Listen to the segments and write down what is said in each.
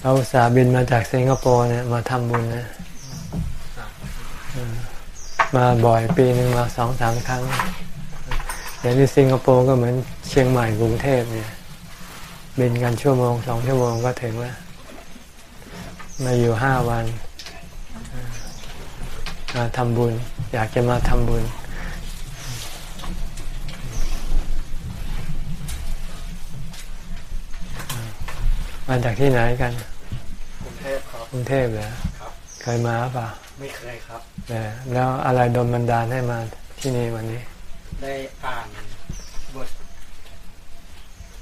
เขาสาบินมาจากสิงคโปร์เนี่ยมาทำบุญนะมาบ่อยปีหนึ่งมาสองสามครั้งเดี๋ยวที่สิงคโปร์ก็เหมือนเชียงใหม่กรุงเทพเนี่ยบินกันชั่วโมงสองชั่วโมงก็ถึงแล้วมาอยู่ห้าวันมาทำบุญ อยากจะมาทำบุญมาจากที่ไหนกัน รับกรุงเทพเหรอครับเคยมาเปล่าไม่เคยครับเนี่ยแล้วอะไรดลบันดาลให้มาที่นี่วันนี้ ได้อ่านบท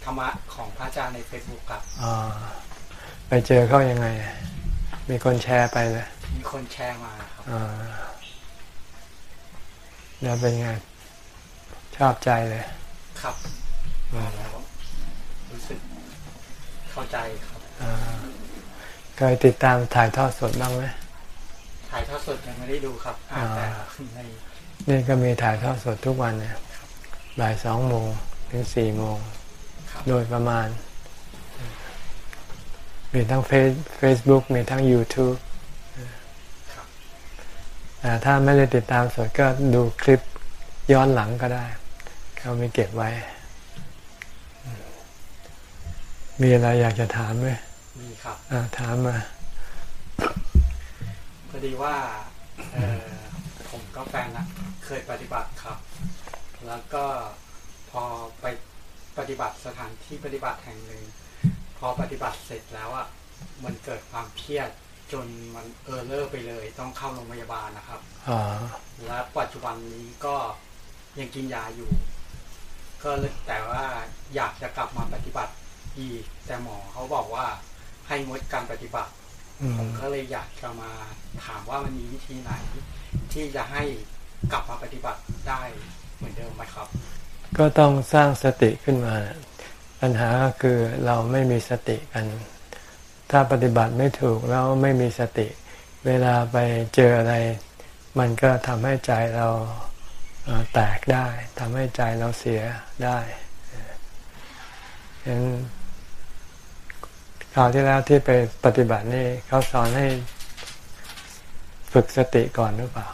ธรรมะของพระอาจารย์ในเฟซบุ๊กครับอ๋อไปเจอเขายังไง มีคนแชร์ไปเลยมีคนแชร์มาครับอ่าแล้วเป็นไงชอบใจเลย ครับอ่านแล้วรู้สึกเข้าใจครับอ่า เคยติดตามถ่ายทอดสดบ้างไหมถ่ายทอดสดยังไม่ได้ดูครับอ่านแต่ในนี่ก็มีถ่ายทอดสดทุกวันเนี่ยบ่ายสองโมงถึงสี่โมงครับโดยประมาณ มีทั้งเฟซเฟซบุ๊กมีทั้ง YouTube ครับแต่ถ้าไม่ได้ติดตามสดก็ดูคลิปย้อนหลังก็ได้เขามีเก็บไว้ มีอะไรอยากจะถามไหมมี ครับอ่าถามมาพอดีว่าเออผมก็แฟนนะเคยปฏิบัติครับ แล้วก็พอไปปฏิบัติสถานที่ปฏิบัติแห่งหนึ่งพอปฏิบัติเสร็จแล้วอะมันเกิดความเครียดจนมันเออเลอร์ไปเลย ต้องเข้าโรงพยาบาลนะครับอ๋อและปัจจุบันนี้ก็ยังกินยาอยู่ ก็เลยแต่ว่าอยากจะกลับมาปฏิบัติอีกแต่หมอเขาบอกว่า ให้งดการปฏิบัติอืผมมก็เลยอยากจะมาถามว่ามันมีวิธีไหน ที่จะให้กลับมาปฏิบัติได้เหมือนเดิมไหมครับ ก็ต้องสร้างสติขึ้นมา ปัญหาก็คือเราไม่มีสติกัน ถ้าปฏิบัติไม่ถูกแล้วไม่มีสติ เวลาไปเจออะไร มันก็ทำให้ใจเราเอ่อแตกได้ทำให้ใจเราเสียได้ฉะนั้น คราวที่แล้วที่ไปปฏิบัตินี่เขาสอนให้ฝึกสติก่อนหรือเปล่า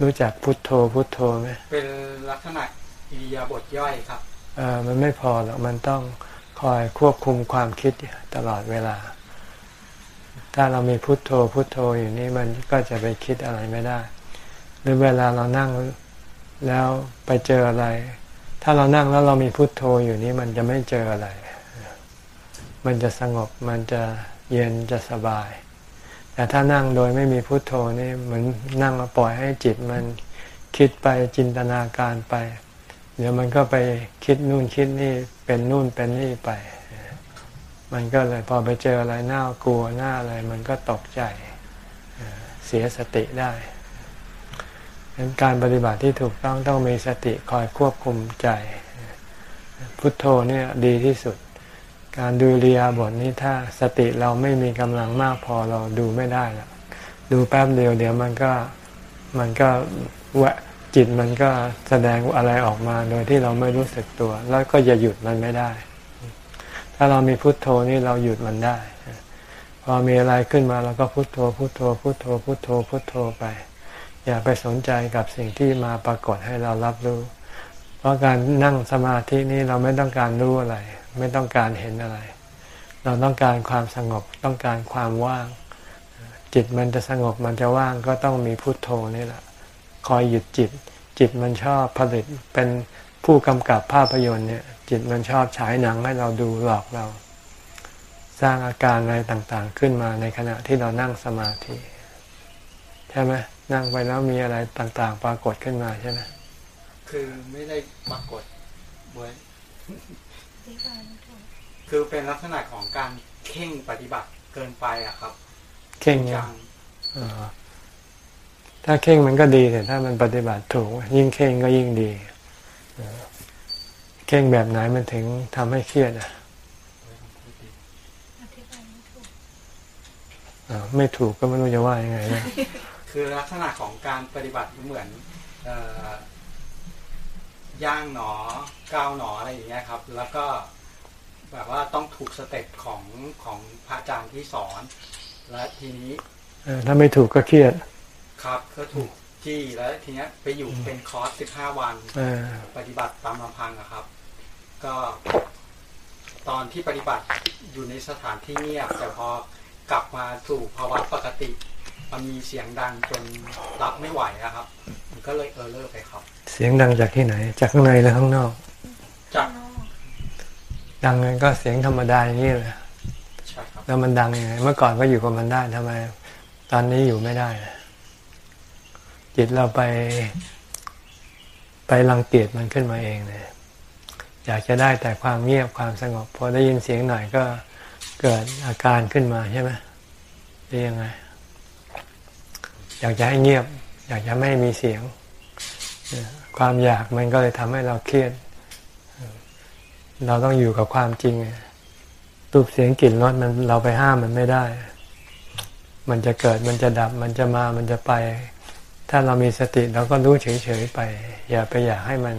รู้จักพุทโธพุทโธไหมเป็นลักษณะอิริยาบถย่อยครับเออมันไม่พอหรอกมันต้องคอยควบคุมความคิดตลอดเวลา ถ้าเรามีพุทโธพุทโธอยู่นี่มันก็จะไปคิดอะไรไม่ได้ หรือเวลาเรานั่งแล้วไปเจออะไร ถ้าเรานั่งแล้วเรามีพุทโธอยู่นี่มันจะไม่เจออะไร มันจะสงบมันจะเย็นจะสบาย แต่ถ้านั่งโดยไม่มีพุทโธนี่เหมือนนั่งปล่อยให้จิตมันคิดไปจินตนาการไป เดี๋ยวมันก็ไปคิดนู่นคิดนี่เป็นนู่นเป็นนี่ไป มันก็เลยพอไปเจออะไรน่ากลัวหน้าอะไร มันก็ตกใจเสียสติได้ การปฏิบัติที่ถูกต้องต้องมีสติคอยควบคุมใจ พุทโธเนี่ยดีที่สุด การดูเรียบทนี้ถ้าสติเราไม่มีกำลังมากพอเราดูไม่ได้หรอกดูแป๊บเดียวเดี๋ยวมันก็มันก็แวะจิตมันก็แสดงอะไรออกมาโดยที่เราไม่รู้สึกตัว แล้วก็จะหยุดมันไม่ได้ ถ้าเรามีพุทโธนี่เราหยุดมันได้ พอมีอะไรขึ้นมาเราก็พุทโธพุทโธพุทโธพุทโธพุทโธไป อย่าไปสนใจกับสิ่งที่มาปรากฏให้เรารับรู้ เพราะการนั่งสมาธินี้เราไม่ต้องการรู้อะไร ไม่ต้องการเห็นอะไร เราต้องการความสงบต้องการความว่าง จิตมันจะสงบมันจะว่างก็ต้องมีพุทโธนี่แหละ คอยหยุดจิต จิตมันชอบผลิตเป็นผู้กำกับภาพยนตร์เนี่ย จิตมันชอบฉายหนังให้เราดูหลอกเรา สร้างอาการอะไรต่างๆขึ้นมาในขณะที่เรานั่งสมาธิ ใช่ไหม นั่งไปแล้วมีอะไรต่างๆ ปรากฏขึ้นมาใช่ไหมคือไม่ได้ปรากฏบนคือเป็นลักษณะของการเข่งปฏิบัติเกินไปอะครับ เข่งจัยังงอ่าถ้าเข่งมันก็ดีแต่ถ้ามันปฏิบัติถูก ยิ่งเข่งก็ยิ่งดีเออเข่งแบบไหนมันถึงทำให้เครียดอะอ่าไม่ถูกก็ไม่รู้จะว่ายังไงนะ คือลักษณะของการปฏิบัติเหมือนเอ่อย่างหนอก้าวหนออะไรอย่างเงี้ยครับ แล้วก็แบบว่าต้องถูกสเต็ปของของพระอาจารย์ที่สอน และทีนี้เออถ้าไม่ถูกก็เครียด ครับก็ถูกจี้แล้วทีเนี้ยไปอยู่เป็นคอร์สสิบห้าวันเออปฏิบัติตามลำพังอะครับ ก็ตอนที่ปฏิบัติอยู่ในสถานที่เงียบแต่พอกลับมาสู่ภาวะปกติ มันมีเสียงดังจนรับไม่ไหวอะครับมันก็เลยเออเลอร์ไปครับ เสียงดังจากที่ไหน จากข้างในหรือข้างนอก จากดังก็เสียงธรรมดาอย่างนี้แหละใช่ครับแล้วมันดังยังไงเมื่อก่อนก็อยู่กับมันได้ทำไม ตอนนี้อยู่ไม่ได้ล่ะจิตเราไป ไปรังเกียจมันขึ้นมาเองเลยอยากจะได้แต่ความเงียบความสงบ พอได้ยินเสียงหน่อยก็เกิดอาการขึ้นมาใช่ไหมหรือยังไง อยากจะให้เงียบ อยากจะไม่มีเสียง ความอยากมันก็เลยทำให้เราเครียด เราต้องอยู่กับความจริงรูปเสียงกลิ่นรสมันเราไปห้ามมันไม่ได้ มันจะเกิดมันจะดับ มันจะมามันจะไป ถ้าเรามีสติเราก็รู้เฉยๆไป อย่าไปอยากให้มัน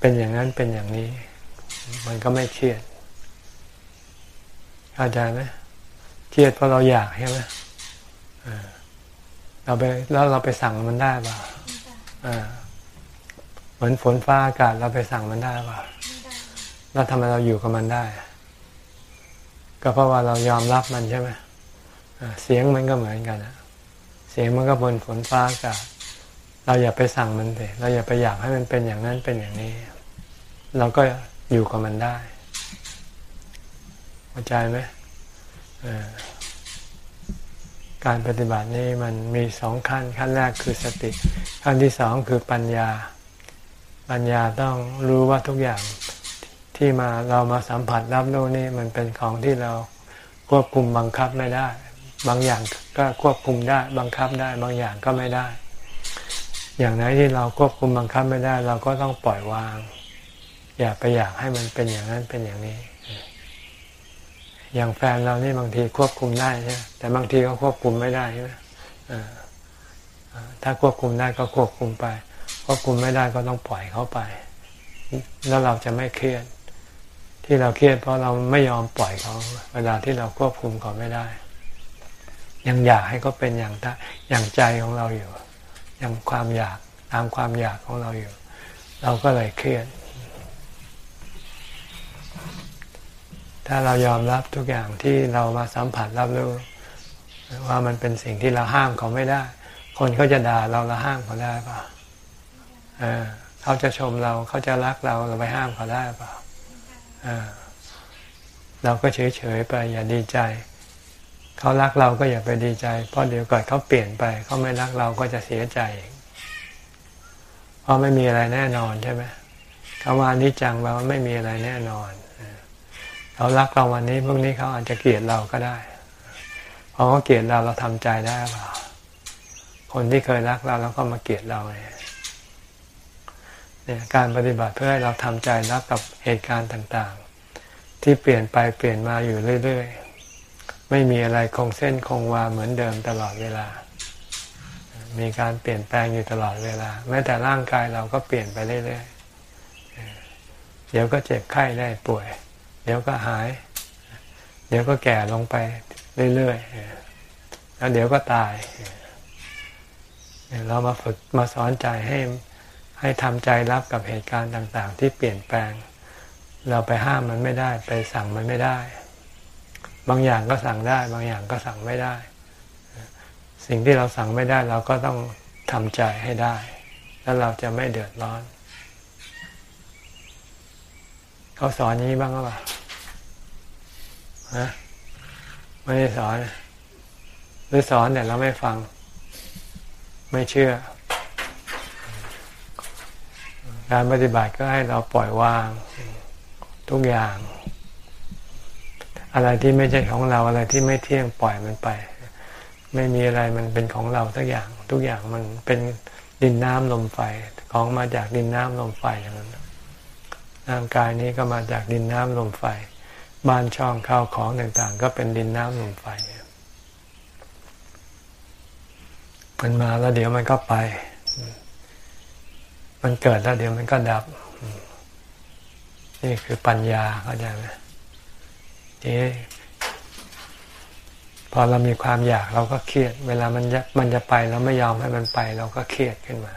เป็นอย่างนั้นเป็นอย่างนี้ มันก็ไม่เครียดเข้าใจไหมเครียดเพราะเราอยากใช่ไหม เราไปแล้วเราไปสั่งมันได้ป่ะอ่าเหมือนฝนฟ้าอากาศเราไปสั่งมันได้ป่ะแล้วทำไมเราอยู่กับมันได้ ก็เพราะว่าเรายอมรับมันใช่ไหมอ่าเสียงมันก็เหมือนกันนะเสียงมันก็บนฝนฟ้าอากาศเราอย่าไปสั่งมันเลยเราอย่าไปอยากให้มันเป็นอย่างนั้นเป็นอย่างนี้ เราก็อยู่กับมันได้เข้าใจไหมเอ่อ การปฏิบัตินี้มันมีสองขั้นขั้นแรกคือสติ ขั้นที่สองคือปัญญา ปัญญาต้องรู้ว่าทุกอย่างที่มาเรามาสัมผัสรับรู้นี่มันเป็นของที่เราควบคุมบังคับไม่ได้ บางอย่างก็ควบคุมได้บังคับได้ บางอย่างก็ไม่ได้ อย่างไหนที่เราควบคุมบังคับไม่ได้ เราก็ต้องปล่อยวาง อย่าไปอยากให้มันเป็นอย่างนั้นเป็นอย่างนี้ อย่างแฟนเรานี่บางทีควบคุมได้ใช่ไหมแต่บางทีก็ควบคุมไม่ได้ใช่ไหมถ้าควบคุมได้ก็ควบคุมไป ควบคุมไม่ได้ก็ต้องปล่อยเขาไป แล้วเราจะไม่เครียด ที่เราเครียดเพราะเราไม่ยอมปล่อยเขา เวลาที่เราควบคุมเขาไม่ได้ ยังอยากให้เขาเป็นอย่างอย่างใจของเราอยู่ ยังความอยากตามความอยากของเราอยู่ เราก็เลยเครียด ถ้าเรายอมรับทุกอย่างที่เรามาสัมผัสรับรู้ว่ามันเป็นสิ่งที่เราห้ามเขาไม่ได้ คนเขาจะด่าเราเราห้ามเขาได้เปล่าเออเขาจะชมเราเขาจะรักเราเราไปห้ามเขาได้เปล่าเออเราก็เฉยๆไปอย่าดีใจ เขารักเราก็อย่าไปดีใจ เพราะเดี๋ยวก่อนเขาเปลี่ยนไป เขาไม่รักเราก็จะเสียใจเพราะไม่มีอะไรแน่นอนใช่ไหมคำว่านิจังแปลว่าไม่มีอะไรแน่นอน เขารักเราวันนี้พรุ่งนี้เขาอาจจะเกลียดเราก็ได้พอเขาเกลียดเราเราทำใจได้เปล่าคนที่เคยรักเราแล้วก็มาเกลียดเราเนี่ยเนี่ยการปฏิบัติเพื่อให้เราทำใจรับกับเหตุการณ์ต่างๆ ที่เปลี่ยนไปเปลี่ยนมาอยู่เรื่อยๆ ไม่มีอะไรคงเส้นคงวาเหมือนเดิมตลอดเวลา มีการเปลี่ยนแปลงอยู่ตลอดเวลา แม้แต่ร่างกายเราก็เปลี่ยนไปเรื่อยๆ เดี๋ยวก็เจ็บไข้ได้ป่วย เดี๋ยวก็หาย เดี๋ยวก็แก่ลงไปเรื่อยๆแล้วเดี๋ยวก็ตาย เรามาฝึกมาสอนใจให้ให้ทำใจรับกับเหตุการณ์ต่าง ๆ ที่เปลี่ยนแปลง เราไปห้ามมันไม่ได้ ไปสั่งมันไม่ได้ บางอย่างก็สั่งได้ บางอย่างก็สั่งไม่ได้ สิ่งที่เราสั่งไม่ได้เราก็ต้องทำใจให้ได้ แล้วเราจะไม่เดือดร้อน เขาสอนนี้บ้างหรือเปล่าฮะไม่ได้สอน หรือสอนแต่เราไม่ฟัง ไม่เชื่อ การปฏิบัติก็ให้เราปล่อยวาง ทุกอย่าง อะไรที่ไม่ใช่ของเราอะไรที่ไม่เที่ยงปล่อยมันไป ไม่มีอะไรมันเป็นของเราสักอย่าง ทุกอย่างมันเป็นดินน้ำลมไฟ ของมาจากดินน้ำลมไฟอย่างนั้น ร่างกายนี้ก็มาจากดินน้ำลมไฟ บ้านช่องข้าวของต่างๆ ก็เป็นดินน้ำลมไฟมันมาแล้วเดี๋ยวมันก็ไป มันเกิดแล้วเดี๋ยวมันก็ดับ นี่คือปัญญาเข้าใจไหมทีนี้พอเรามีความอยากเราก็เครียด เวลามันจะมันจะไปเราไม่ยอมให้มันไป เราก็เครียดขึ้นมา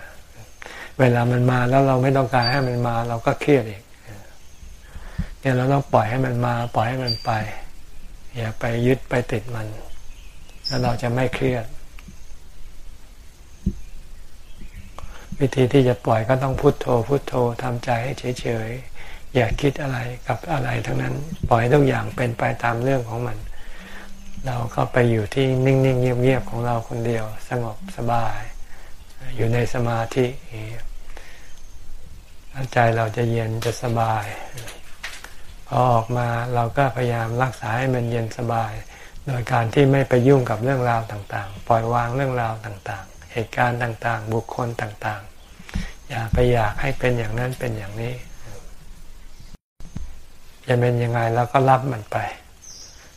เวลามันมาแล้วเราไม่ต้องการให้มันมา เราก็เครียดอีก เนี่ยเราต้องปล่อยให้มันมา ปล่อยให้มันไป อย่าไปยึดไปติดมัน แล้วเราจะไม่เครียด วิธีที่จะปล่อยก็ต้องพุโทโธ พุโทโธทำใจให้เฉยๆ อย่าคิดอะไรกับอะไรทั้งนั้น ปล่อยทุกอย่างเป็นไปตามเรื่องของมัน เราก็ไปอยู่ที่นิ่งๆเงียบๆของเราคนเดียว สงบสบาย อยู่ในสมาธิใจเราจะเย็นจะสบาย พอออกมาเราก็พยายามรักษาให้มันเย็นสบาย โดยการที่ไม่ไปยุ่งกับเรื่องราวต่างๆ ปล่อยวางเรื่องราวต่างๆ เหตุการณ์ต่างๆ บุคคลต่างๆ อย่าไปอยากให้เป็นอย่างนั้นเป็นอย่างนี้จะเป็นยังไงเราก็รับมันไป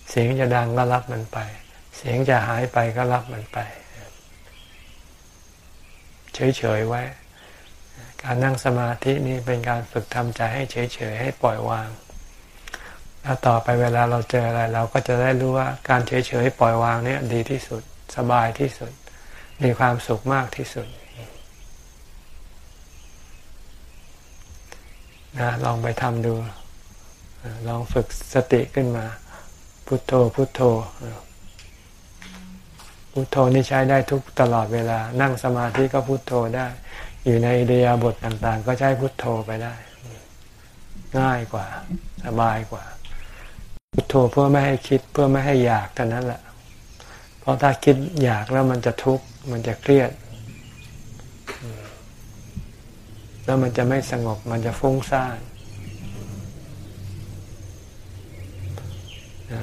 เสียงจะดังก็รับมันไป เสียงจะหายไปก็รับมันไป เฉยๆไว้ การนั่งสมาธินี่เป็นการฝึกทำใจให้เฉยๆให้ปล่อยวาง แล้วต่อไปเวลาเราเจออะไร เราก็จะได้รู้ว่าการเฉยๆปล่อยวางเนี่ยดีที่สุดสบายที่สุด มีความสุขมากที่สุดนะลองไปทำดู ลองฝึกสติขึ้นมา พุทโธพุทโธ พุทโธนี่ใช้ได้ทุกตลอดเวลา นั่งสมาธิก็พุทโธได้ อยู่ในอิเดียบทต่างๆ ก็ใช้พุทโธไปได้ ง่ายกว่า สบายกว่า พุทโธเพื่อไม่ให้คิดเพื่อไม่ให้อยากเท่านั้นแหละ เพราะถ้าคิดอยากแล้วมันจะทุกข์มันจะเครียด แล้วมันจะไม่สงบมันจะฟุ้งซ่าน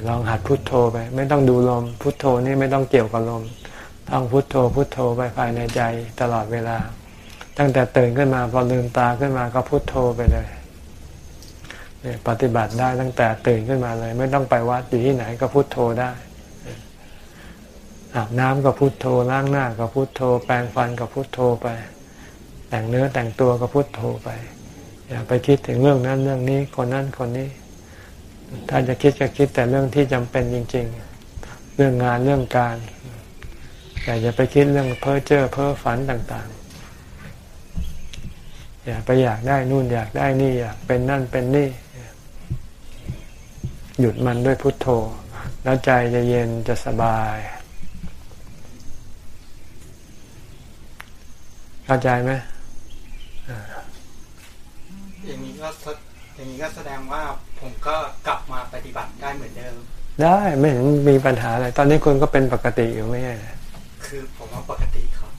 ลองหัดพุทโธไป ไม่ต้องดูลม พุทโธนี่ไม่ต้องเกี่ยวกับลมต้องพุทโธพุทโธไปภายในใจตลอดเวลา ตั้งแต่ตื่นขึ้นมาพอลืมตาขึ้นมาก็พุทโธไปเลย ปฏิบัติได้ตั้งแต่ตื่นขึ้นมาเลย ไม่ต้องไปวัดอยู่ที่ไหนก็พุโทโธได้อาบน้ำก็พุโทโธล้างหน้าก็พุโทโธ แปรงฟันก็พุโทโธไป แต่งเนื้อแต่งตัวก็พุโทโธไป อย่าไปคิดถึงเรื่องนั้นเรื่องนี้คนนั้นคนนี้ ถ้าจะคิดก็คิดแต่เรื่องที่จำเป็นจริง ๆ เรื่องงานเรื่องการอย่าไปคิดเรื่องเพ้อเจ้อเพ้อฝันต่างๆ อย่าไปอยากได้นู่นอยากได้นี่อยากเป็นนั่นเป็นนี่ หยุดมันด้วยพุทโธ แล้วใจจะเย็นจะสบายเข้าใจไหมอย่างนี้ก็อย่างนี้ก็แสดงว่าผมก็กลับมาปฏิบัติได้เหมือนเดิม ได้ไม่เห็นมีปัญหาอะไร ตอนนี้คุณก็เป็นปกติอยู่ไม่ใช่คือผมว่าปกติครับ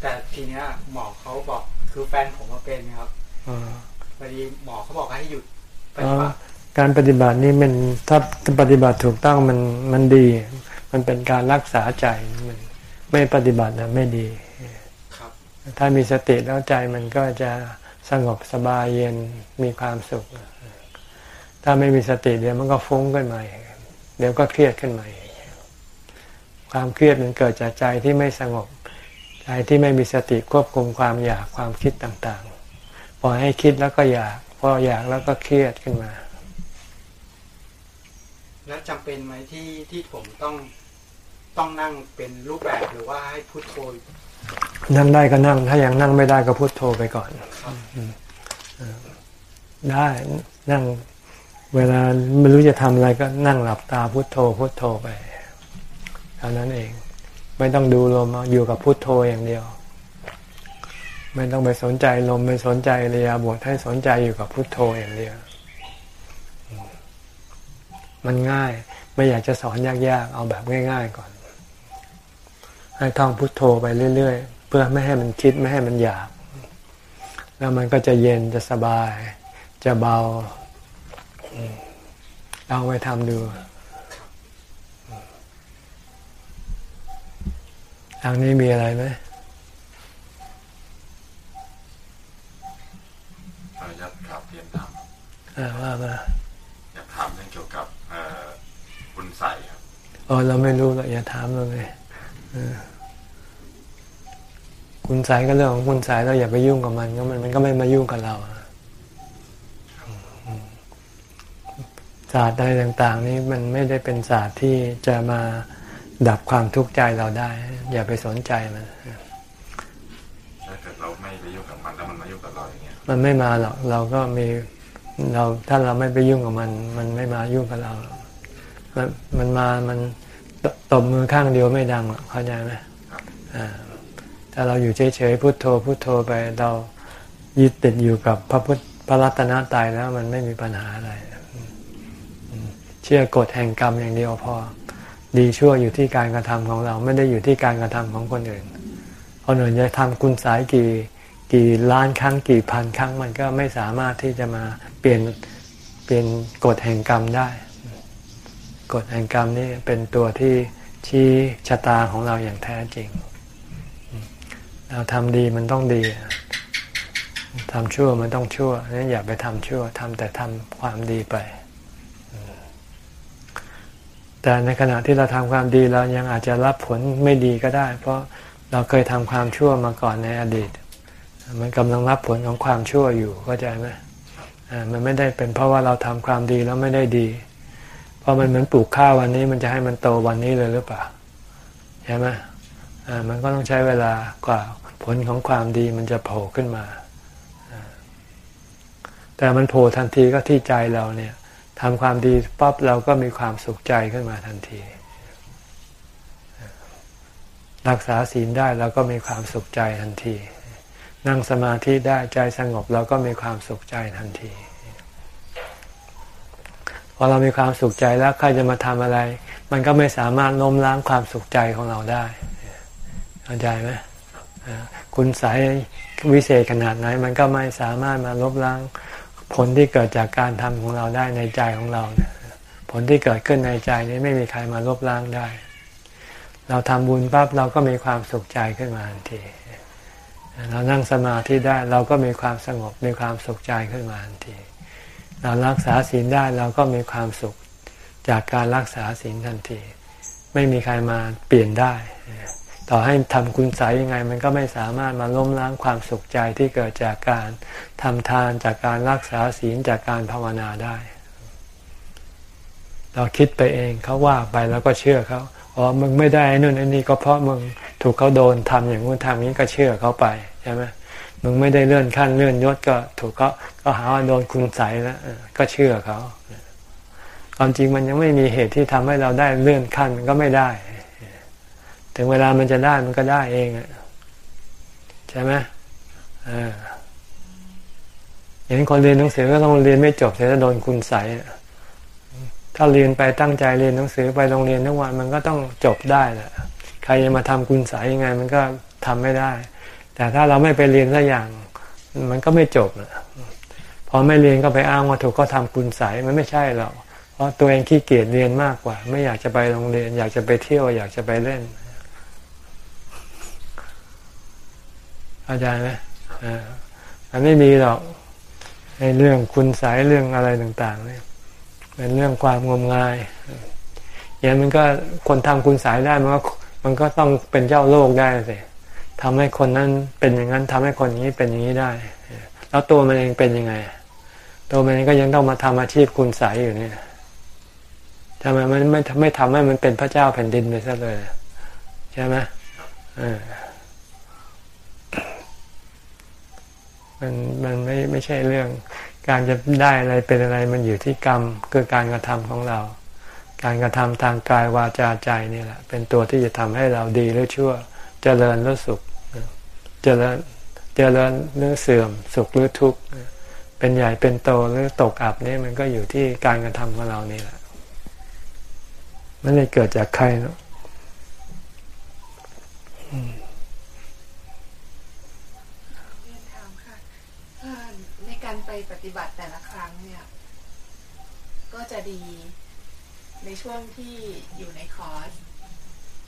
แต่ทีเนี้ยหมอเขาบอกคือแฟนผมก็เป็นครับพอดีหมอเขาบอกให้หยุดปฏิบัติ การปฏิบัตินี้มันถ้าปฏิบัติถูกต้องมันมันดี มันเป็นการรักษาใจมันไม่ปฏิบัตินะไม่ดีถ้ามีสติแล้วใจมันก็จะสงบสบายเย็นมีความสุข ถ้าไม่มีสติเดี๋ยวมันก็ฟุ้งขึ้นมาเดี๋ยวก็เครียดขึ้นมาความเครียดมันเกิดจากใจที่ไม่สงบ ใจที่ไม่มีสติควบคุมความอยากความคิดต่างๆปล่อยให้คิดแล้วก็อยาก พออยากแล้วก็เครียดขึ้นมา แล้วจำเป็นไหมที่ที่ผมต้องต้องนั่งเป็นรูปแบบหรือว่าให้พุทโธนั่งได้ก็นั่ง ถ้ายังนั่งไม่ได้ก็พุทโธไปก่อนได้นั่งเวลาไม่รู้จะทำอะไรก็นั่งหลับตาพุทโธพุทโธไปเท่านั้นเอง ไม่ต้องดูลมอยู่กับพุทโธอย่างเดียว ไม่ต้องไปสนใจลมไม่สนใจเรียบทให้สนใจอยู่กับพุทโธอย่างเดียว มันง่าย ไม่อยากจะสอนยากๆ เอาแบบง่าย ๆ ก่อน ให้ท่องพุทโธไปเรื่อยๆ เพื่อไม่ให้มันคิดไม่ให้มันอยาก แล้วมันก็จะเย็นจะสบาย จะเบาลองไปทำดูทางนี้มีอะไรไหมอยากถามเพียนถามว่ามาอยากถามเรื่องเกี่ยวกับคุณใส ครับอ๋อเราไม่รู้เราอย่าถามเราเลยคุณสายก็เรื่องของคุณสายเราอย่าไปยุ่งกับมันก็มันมันก็ไม่มายุ่งกับเราศาสตร์อะไรต่าง ๆ นี้มันไม่ได้เป็นศาสตร์ที่จะมาดับความทุกข์ใจเราได้ อย่าไปสนใจมันถ้าเกิดเราไม่ไปยุ่งกับมันแล้วมันมายุ่งกับเราอย่างเงี้ยมันไม่มาหรอกเราก็มีเราถ้าเราไม่ไปยุ่งกับมัน มันไม่มายุ่งกับเรา มันมันมา มันตบมือข้างเดียวไม่ดังเข้าใจไหมอ่าถ้าเราอยู่เฉยๆพุโทโธพุโทโธไปเรายึดติดอยู่กับพระพุทธพระรัตนตายแล้วมันไม่มีปัญหาอะไร เชื่อกฎแห่งกรรมอย่างเดียวพอ ดีชั่วอยู่ที่การกระทำของเราไม่ได้อยู่ที่การกระทำของคนอื่นคนอื่นจะทำคุณสายกี่กี่ล้านครั้งกี่พันครั้งมันก็ไม่สามารถที่จะมาเปลี่ยนเปลี่ยนกฎแห่งกรรมได้ กฎแห่งกรรมนี่เป็นตัวที่ชี้ชะตาของเราอย่างแท้จริง เราทำดีมันต้องดีทำชั่วมันต้องชั่วนั้นอย่าไปทำชั่วทำแต่ทำความดีไป แต่ในขณะที่เราทำความดีเรายังอาจจะรับผลไม่ดีก็ได้ เพราะเราเคยทำความชั่วมาก่อนในอดีต มันกำลังรับผลของความชั่วอยู่เข้าใจไหมมันไม่ได้เป็นเพราะว่าเราทำความดีแล้วไม่ได้ดี เพราะมันเหมือนปลูกข้าววันนี้ มันจะให้มันโตวันนี้เลยหรือเปล่าใช่ไหมมันก็ต้องใช้เวลากว่าผลของความดีมันจะโผล่ขึ้นมา แต่มันโผล่ทันทีก็ที่ใจเราเนี่ยทำความดีปั๊บเราก็มีความสุขใจขึ้นมาทันที รักษาศีลได้เราก็มีความสุขใจทันที นั่งสมาธิได้ใจสงบเราก็มีความสุขใจทันที พอเรามีความสุขใจแล้วใครจะมาทำอะไร มันก็ไม่สามารถล้มล้างความสุขใจของเราได้เข้าใจไหมคุณสายวิเศษขนาดไหน มันก็ไม่สามารถมาลบล้างผลที่เกิดจากการทำของเราได้ในใจของเราผลที่เกิดขึ้นในใจนี้ไม่มีใครมาลบล้างได้ เราทำบุญปั๊บเราก็มีความสุขใจขึ้นมาทันทีเรานั่งสมาธิได้เราก็มีความสงบมีความสุขใจขึ้นมาทันที เรารักษาศีลได้เราก็มีความสุขจากการรักษาศีลทันที ไม่มีใครมาเปลี่ยนได้ ต่อให้ทำคุณใสยยังไง มันก็ไม่สามารถมาล้มล้างความสุขใจที่เกิดจากการทำทานจากการรักษาศีลจากการภาวนาได้ เราคิดไปเองเขาว่าไปแล้วก็เชื่อเขาอ๋อมึงไม่ได้นู่นนี่ก็เพราะมึงถูกเขาโดนทำอย่างงู้นทำนี้ก็เชื่อเขาไปใช่ไหม มึงไม่ได้เลื่อนขั้นเลื่อนยศก็ถูกเขาก็หาว่าโดนคุณใสแล้วก็เชื่อเขาความจริงมันยังไม่มีเหตุที่ทำให้เราได้เลื่อนขั้นก็ไม่ได้ ถึงเวลามันจะได้มันก็ได้เองใช่ไหมเห็นคนเรียนหนังสือก็ต้องเรียนไม่จบเสียจะโดนคุณใสถ้าเรียนไปตั้งใจเรียนหนังสือไปโรงเรียนทุกวันมันก็ต้องจบได้แหละใครจะมาทำคุณใสยังไง มันก็ทำไม่ได้ แต่ถ้าเราไม่ไปเรียนสักอย่าง มันก็ไม่จบนะพอไม่เรียนก็ไปอ้างว่าถูกก็ทำคุณใสมันไม่ใช่หรอกเพราะตัวเองขี้เกียจเรียนมากกว่า ไม่อยากจะไปโรงเรียน อยากจะไปเที่ยว อยากจะไปเล่นอาจารย์ไหมอันไม่มีหรอกในเรื่องคุณสายเรื่องอะไรต่างๆเนี่ยเป็นเรื่องความงมงายอย่างมันก็คนทำคุณสายได้มันก็มันก็ต้องเป็นเจ้าโลกได้สิ ทำให้คนนั้นเป็นอย่างนั้นทำให้คนนี้เป็นอย่างนี้ได้ แล้วตัวมันเองเป็นยังไง ตัวมันเองก็ยังต้องมาทำอาชีพคุณสายอยู่เนี่ยทำไมมันไม่ไม่ทำให้มันเป็นพระเจ้าแผ่นดินไปซะเลย ใช่ไหมอ่ามันมันไม่ไม่ใช่เรื่อง การจะได้อะไรเป็นอะไรมันอยู่ที่กรรมคือการกระทำของเราการกระทำทางกายวาจาใจนี่แหละ เป็นตัวที่จะทำให้เราดีหรือชั่ว เจริญหรือสุข เจริญเจริญหรือเสื่อม สุขหรือทุกข์ เป็นใหญ่เป็นโตหรือตกอับนี่มันก็อยู่ที่การกระทำของเรานี่แหละไม่ได้เกิดจากใครเนาะปฏิบัติแต่ละครั้งเนี่ย ก็จะดีในช่วงที่อยู่ในคอร์ส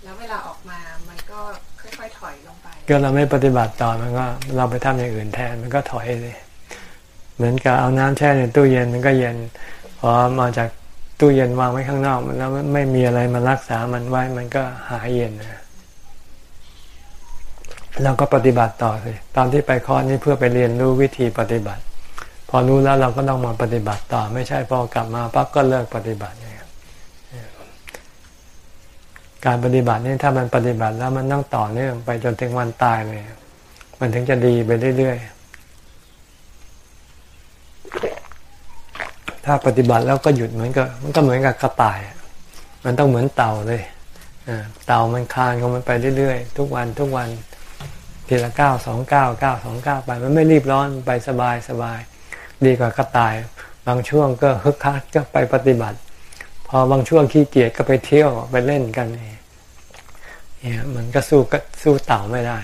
แล้วเวลาออกมามันก็ ค่อยถอยลงไปก็เราไม่ปฏิบัติต่อมันก็เราไปทำอย่างอื่นแทนมันก็ถอยเลย เหมือนกับเอาน้ำแช่ในตู้เย็นมันก็เย็นพอมาจากตู้เย็นวางไว้ข้างนอกแล้วไม่มีอะไรมารักษามันไว้มันก็หายเย็นนะเราก็ปฏิบัติต่อสิตอนที่ไปคอร์สนี้เพื่อไปเรียนรู้วิธีปฏิบัติ พอรู้แล้วเราก็ต้องมาปฏิบัติต่อ ไม่ใช่พอกลับมาปั๊บก็เลิกปฏิบัติ การปฏิบัตินี่ถ้ามันปฏิบัติแล้วมันต้องต่อเนื่องไปจนถึงวันตายเลย มันถึงจะดีไปเรื่อยๆ ถ้าปฏิบัติแล้วก็หยุดเหมือนกับมันก็เหมือนกับกระต่าย มันต้องเหมือนเต่าเลยเต่ามันคานของมันไปเรื่อยๆ ทุกวันทุกวันทีละเก้าสองเก้าเก้าสองเก้าไป มันไม่รีบร้อนไปสบายสบาย ดีกว่ากระต่าย บางช่วงก็ฮึกคักก็ไปปฏิบัติ พอบางช่วงขี้เกียจก็ไปเที่ยวไปเล่นกันเนี่ยมันก็สู้ก็สู้เต่าไม่ได้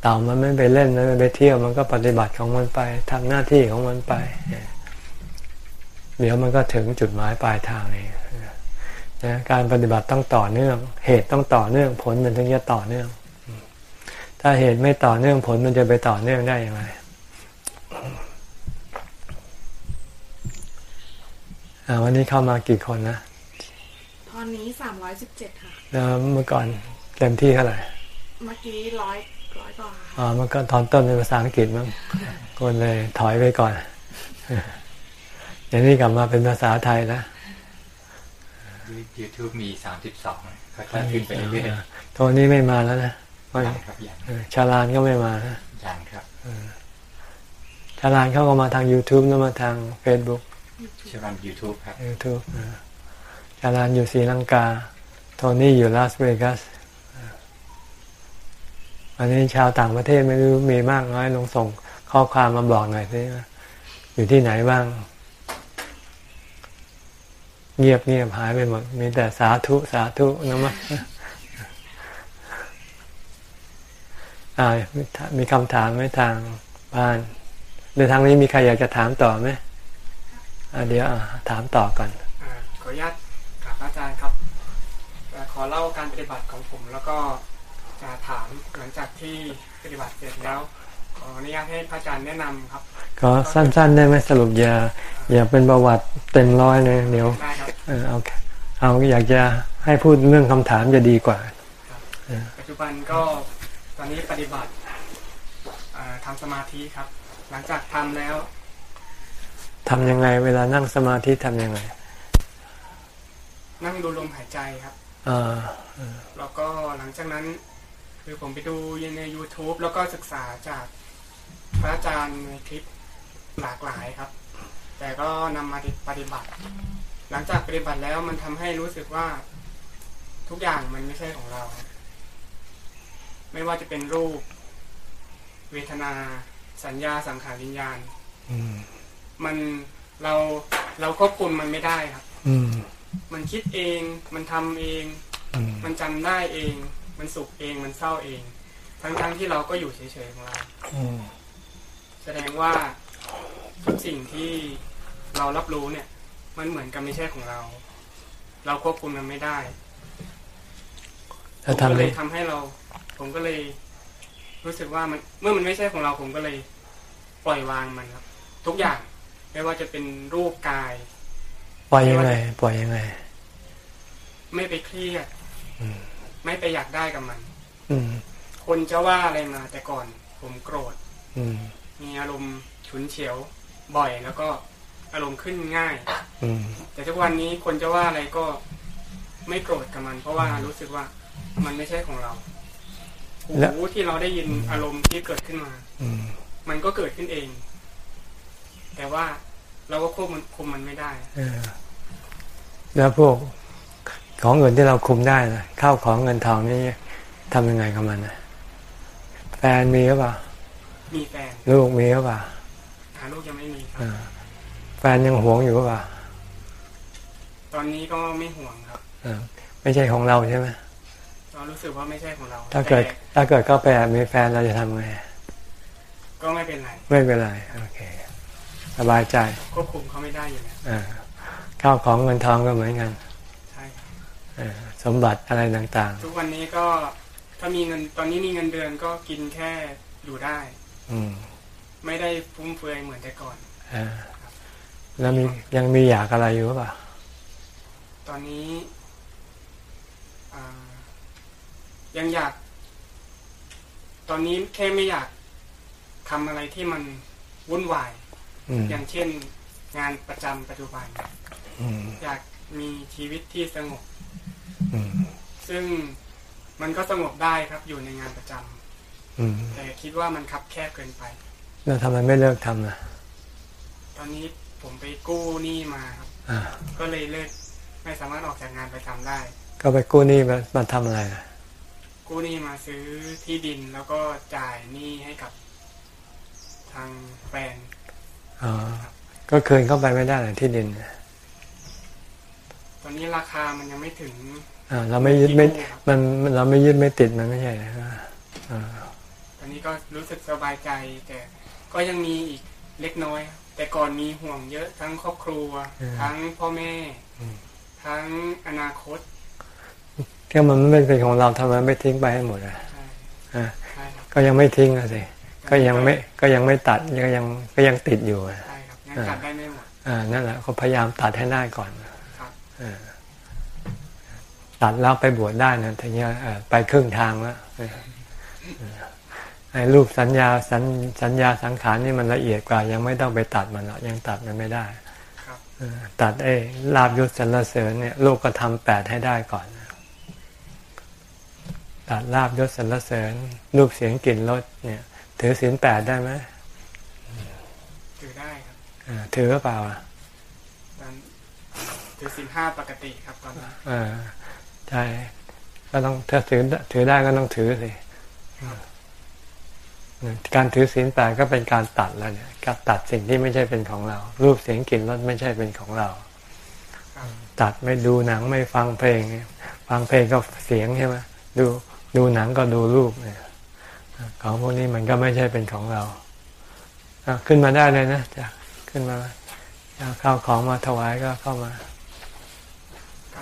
เต่ามันไม่ไปเล่นไม่ไปเที่ยวมันก็ปฏิบัติของมันไปทำหน้าที่ของมันไป เดี๋ยวมันก็ถึงจุดหมายปลายทางเองนะการปฏิบัติต้องต่อเนื่อง เหตุต้องต่อเนื่อง ผลมันถึงจะต่อเนื่อง ถ้าเหตุไม่ต่อเนื่องผลมันจะไปต่อเนื่องได้ยังไง วันนี้เข้ามากี่คนนะตอนนี้สามร้อยสิบเจ็ดค่ะแล้วเมื่อก่อนเต็มที่เท่าไหร่เมื่อกี้ร้อยร้อยกว่าอ๋อมันก็ตอนต้นเป็นภาษาอังกฤษมั้งคนเลยถอยไปก่อนอย่างนี้กลับมาเป็นภาษาไทยแล้วยูทูบมีสามสิบสองค่อยๆขึ้นไปเรื่อยโทนี้ไม่มาแล้วนะไม่ๆยังครับยังชาลานก็ไม่มานะยังครับชาลานเขาก็มาทาง YouTube แล้วมาทาง Facebook ชื่อรันยูทูบครับ YouTube ชาลานอยู่ศรีลังกา โทนี่อยู่ลาสเวกัสอันนี้ชาวต่างประเทศไม่รู้มีมากน้อยลงส่งข้อความมาบอกหน่อยสิว่าอยู่ที่ไหนบ้าง เงียบเงียบหายไปหมด มีแต่สาธุสาธุนะมั้งอ่ามีคำถามไหมทางบ้านในทางนี้มีใครอยากจะถามต่อไหมอ่า เดี๋ยวถามต่อก่อนอ่าขออนุญาตกราบพระอาจารย์ครับอ่าขอเล่าการปฏิบัติของผมแล้วก็จะถามหลังจากที่ปฏิบัติเสร็จแล้วขออนุญาตให้พระอาจารย์แนะนำครับก็สั้นๆได้ไหมสรุปอย่าอย่าเป็นประวัติเต็มร้อยเลยเดี๋ยวได้ครับเออเอาเอาอยากจะให้พูดเรื่องคำถามจะดีกว่าปัจจุบันก็ตอนนี้ปฏิบัติอ่าทำสมาธิครับ หลังจากทำแล้ว ทำยังไง เวลานั่งสมาธิทำยังไง นั่งดูลมหายใจครับอ่าแล้วก็หลังจากนั้นคือผมไปดูใน YouTube แล้วก็ศึกษาจากพระอาจารย์ในคลิปหลากหลายครับ แต่ก็นำมาปฏิบัติ หลังจากปฏิบัติแล้วมันทำให้รู้สึกว่าทุกอย่างมันไม่ใช่ของเราครับไม่ว่าจะเป็นรูป เวทนา สัญญาสังขารวิญญาณอื มมันเราเราควบคุมมันไม่ได้ครับ อืม มันคิดเอง มันทำเองอืมมันจำได้เอง มันสุขเอง มันเศร้าเอง ทั้งๆที่เราก็อยู่เฉยๆของเราอืมแสดงว่าทุกสิ่งที่เรารับรู้เนี่ย มันเหมือนกับไม่ใช่ของเรา เราควบคุมมันไม่ได้แล้วก็ทำเลได้ยทำให้เรา ผมก็เลย รู้สึกว่ามัน เมื่อมันไม่ใช่ของเราผมก็เลย ปล่อยวางมันครับ ทุกอย่าง ไม่ว่าจะเป็นรูปกาย ปล่อยยังไง ปล่อยยังไง ไม่ไปเครียดอืมไม่ไปอยากได้กับมัน อืมคนจะว่าอะไรมาแต่ก่อนผมโกรธ อืมมีอารมณ์ฉุนเฉียว บ่อยแล้วก็อารมณ์ขึ้นง่าย อืมแต่ทุกวันนี้คนจะว่าอะไรก็ไม่โกรธกับมัน เพราะว่ารู้สึกว่ามันไม่ใช่ของเราแล้วหูที่เราได้ยินอารมณ์ที่เกิดขึ้นมา อืมมันก็เกิดขึ้นเอง แต่ว่าเราก็ควบคุมมันไม่ได้เออแล้วพวกของเงินที่เราคุมได้นะข้าวของเงินทองนี่ทำยังไงกับมันนะแฟนมีหรือเปล่า มีแฟน ลูกมีหรือเปล่าหาลูกยังไม่มีครับอ่าแฟนยังหวงอยู่หรือเปล่า ตอนนี้ก็ไม่ห่วงครับอ่าไม่ใช่ของเราใช่ไหมเรารู้สึกว่าไม่ใช่ของเรา ถ้าเกิดแต่ถ้าเกิดเขาไปแอบมีแฟนเราจะทำไง ก็ไม่เป็นไร ไม่เป็นไร โอเค สบายใจควบคุมเขาไม่ได้อยู่แล้วอ่าข้าวของเงินทองก็เหมือนกันใช่ครับอ่าสมบัติอะไรต่างทุกวันนี้ก็ถ้ามีเงินตอนนี้มีเงินเดือนก็กินแค่อยู่ได้ๆอืมไม่ได้ฟุ่มเฟือยเหมือนแต่ก่อนอ่าแล้วมียังมีอยากอะไรอยู่หรือเปล่าตอนนี้อ่ายังอยาก ตอนนี้แค่ไม่อยากทำอะไรที่มันวุ่นวาย อืมอย่างเช่นงานประจำปัจจุบันอืมอยากมีชีวิตที่สงบอืมซึ่งมันก็สงบได้ครับอยู่ในงานประจำอืมแต่คิดว่ามันคับแคบเกินไปแล้วทำไมไม่เลิกทำล่ะ ตอนนี้ผมไปกู้หนี้มาครับอ่าก็เลยเลิกไม่สามารถออกจากงานประจำได้ ก็ไปกู้หนี้มามาทำอะไรล่ะกู้หนี้มาซื้อที่ดินแล้วก็จ่ายหนี้ให้กับทางแฟนอ๋อ ก็คืนเข้าไปไม่ได้เหรอที่ดินตอนนี้ราคามันยังไม่ถึงอ่าเราไม่ยึดไม่มันมันเราไม่ยึดไม่ติดมันไม่ใช่เหรออ่าตอนนี้ก็รู้สึกสบายใจ แต่ก็ยังมีอีกเล็กน้อย แต่ก่อนมีห่วงเยอะทั้งครอบครัว ทั้งพ่อแม่ ทั้งอนาคตก็มันไม่เป็นของเราทำไมไม่ทิ้งไปให้หมดอะใช่อ่าใช่ครับก็ยังไม่ทิ้งอะสิ ก็ยังไม่ก็ยังไม่ตัดก็ยังก็ยังติดอยู่อะใช่ครับยังตัดได้ไม่หมดอ่านั่นแหละก็พยายามตัดให้ได้ก่อนครับอ่าตัดแล้วไปบวชได้นะทีเนี้ยเอ่อไปครึ่งทางแล้วเออไอ้รูปสัญญาสัญสัญญาสังขารนี่มันละเอียดกว่า ยังไม่ต้องไปตัดมันหรอกยังตัดมันไม่ได้ครับเออตัดไอ้ลาบยศสรรเสริญเนี่ยโลกก็ทำแปดให้ได้ก่อนตัดลาบยศสรรเสริญ รูปเสียงกลิ่นรสเนี่ย ถือศีลแปดได้ไหมถือได้ครับอ่าถือหรือเปล่าอะตอนถือสินห้าปกติครับตอนนี้อ่าใช่ก็ต้องถ้าถือถือได้ก็ต้องถือสิการถือศีลแปดก็เป็นการตัดแล้วเนี่ยการตัดสิ่งที่ไม่ใช่เป็นของเรา รูปเสียงกลิ่นรสไม่ใช่เป็นของเราครับตัดไม่ดูหนังไม่ฟังเพลง ฟังเพลงก็เสียงใช่ไหมดูดูหนังก็ดูรูปเนี่ย ของพวกนี้มันก็ไม่ใช่เป็นของเราอะขึ้นมาได้เลยนะจะขึ้นมาจะเข้าวของมาถวายก็เข้ามา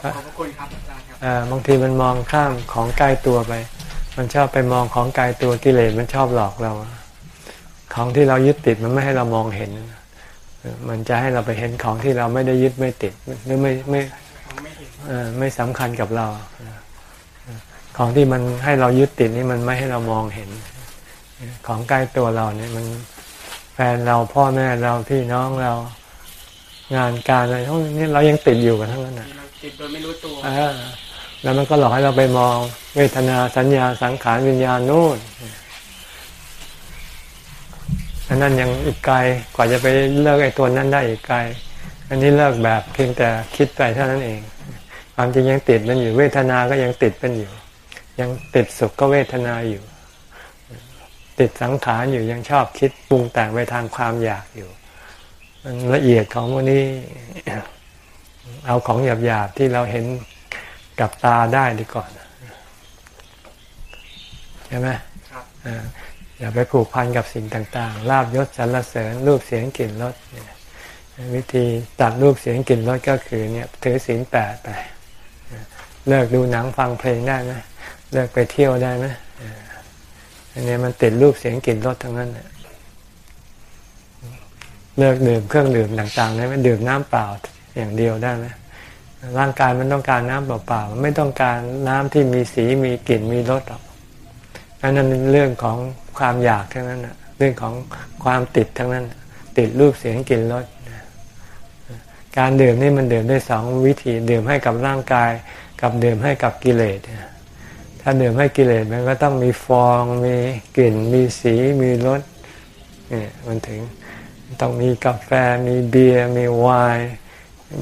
ครับขอบพระคุณครับอาจารย์ครับอ่าบางทีมันมองข้ามของใกล้ตัวไป มันชอบไปมองของไกลตัวกิเลสมันชอบหลอกเรา ของที่เรายึดติดมันไม่ให้เรามองเห็นเออมันจะให้เราไปเห็นของที่เราไม่ได้ยึดไม่ติดหรือไม่ไม่ผมไม่เห็นเออไม่สำคัญกับเราเออ ของที่มันให้เรายึดติดนี่มันไม่ให้เรามองเห็น ของใกล้ตัวเราเนี่ยมันแฟนเราพ่อแม่เราพี่น้องเรางานการอะไรทั้งนี้เรายังติดอยู่กันทั้งนั้นนะที่เราติดโดยไม่รู้ตัวอ่าแล้วมันก็หลอกให้เราไปมองเวทนาสัญญาสังขารวิญญาณนู่นอันนั้นยังอีกไกลกว่าจะไปเลิกไอ้ตัวนั้นได้อีกไกล อันนี้เลิกแบบเพียงแต่คิดไปเท่านั้นเอง ความจริงยังติดมันอยู่เวทนาก็ยังติดมันอยู่ ยังติดสุขก็เวทนาอยู่ ติดสังขารอยู่ยังชอบคิดปรุงแต่งไปทางความอยากอยู่ มันละเอียดของพวกนี้เอาของหยาบๆที่เราเห็นกับตาได้ดีก่อนใช่ไหมครับอ่าอย่าไปผูกพันกับสิ่งต่างๆลาบยศสรรเสริญรูปเสียงกลิ่นรสเนี่ยวิธีตัดรูปเสียงกลิ่นรสก็คือเนี่ย ถือศีลแปดไปเลิกดูหนังฟังเพลงได้ไหม เลิกไปเที่ยวได้ไหมอันนี้มันติดรูปเสียงกลิ่นรสทั้งนั้นน่ะเลิกดื่มเครื่องดื่มต่างๆได้ไหมดื่มน้ำเปล่าอย่างเดียวได้ไหมร่างกายมันต้องการน้ำเปล่าๆมันไม่ต้องการน้ำที่มีสีมีกลิ่นมีรสหรอกอันนั้นเป็นเรื่องของความอยากทั้งนั้นนะเรื่องของความติดทั้งนั้น ติดรูปเสียงกลิ่นรสการดื่มนี่มันดื่มได้สองวิธี ดื่มให้กับร่างกาย กับดื่มให้กับกิเลส ถ้าดื่มให้กิเลสมันก็ต้องมีฟองมีกลิ่น มีสีมีรสเนี่ยมันถึงต้องมีกาแฟมีเบียร์มีไวน์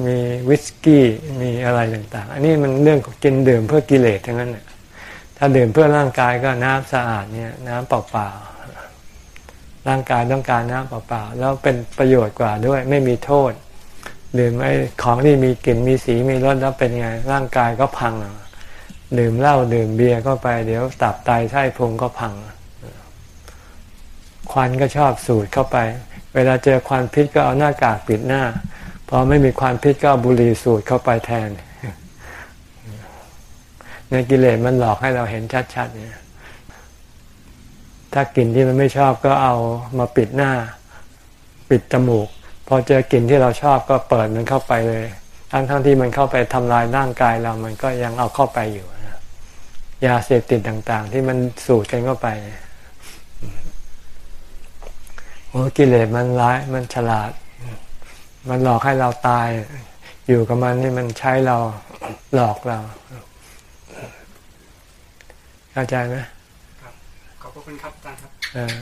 มีวิสกี้มีอะไรต่างๆ อันนี้มันเรื่องกินดื่มเพื่อกิเลสทั้งนั้นน่ะถ้าดื่มเพื่อร่างกายก็น้ำสะอาดเนี่ยน้ำเปล่าๆร่างกายต้องการน้ำเปล่าๆแล้วเป็นประโยชน์กว่าด้วยไม่มีโทษ ดื่มไอ้ของที่มีกลิ่นมีสีมีรสแล้วเป็นไงร่างกายก็พังอะ ดื่มเหล้าดื่มเบียร์ก็ไป เดี๋ยวตับไตไส้พุงก็พัง ควันก็ชอบสูดเข้าไป เวลาเจอควันพิษก็เอาหน้ากากปิดหน้าพอไม่มีควันพิษก็บุหรี่สูดเข้าไปแทนในกิเลสมันหลอกให้เราเห็นชัดๆเนี่ยถ้ากลิ่นที่มันไม่ชอบก็เอามาปิดหน้า ปิดจมูก พอเจอกลิ่นที่เราชอบก็เปิดมันเข้าไปเลย ทั้งๆทที่มันเข้าไปทำลายร่างกายเรา มันก็ยังเอาเข้าไปอยู่ ยาเสพติดต่างๆ ที่มันสูดกันเข้าไปกโอ้กิเลสมันร้ายมันฉลาด มันหลอกให้เราตาย อยู่กับมันนี่มันใช้เราหลอกเราเข้าใจไหมขอบพระคุณครับอาจารย์ครับเออ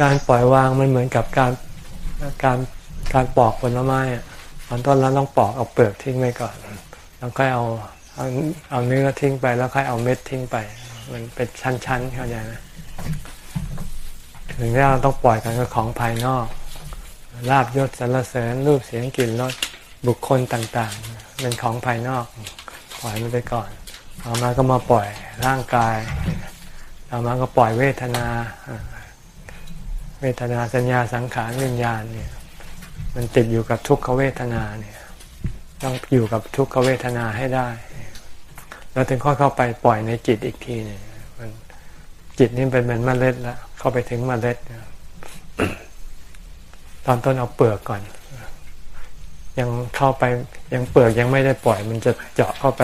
การปล่อยวางมันเหมือนกับการการการปอกผลไม้อะ ตอนต้นเราต้องปอกเอาเปลือกทิ้งไปก่อน แล้วค่อยเอาเอาเอาเนื้อทิ้งไปแล้วค่อยเอาเม็ดทิ้งไป มันเป็นชั้นๆเข้าใจไหมถึงที่เราต้องปล่อยกันกับของภายนอกลาบยศสรรเสริญรูปเสียงกลิ่นรสบุคคลต่างๆ เป็นของภายนอก ปล่อยมันไปก่อนต่อมาก็มาปล่อยร่างกายต่อมาก็ปล่อยเวทนา เวทนาสัญญาสังขารวิญญาณเนี่ย มันติดอยู่กับทุกขเวทนาเนี่ยต้องอยู่กับทุกขเวทนาให้ได้ แล้วถึงค่อยเข้าไปปล่อยในจิตอีกทีหนึ่งมันจิตนี่เป็นเหมือนเมล็ดล้วเข้าไปถึงเมล็ดตอนต้นเอาเปลือกก่อน ยังเข้าไปยังเปลือกยังไม่ได้ปล่อย มันจะเจาะเข้าไป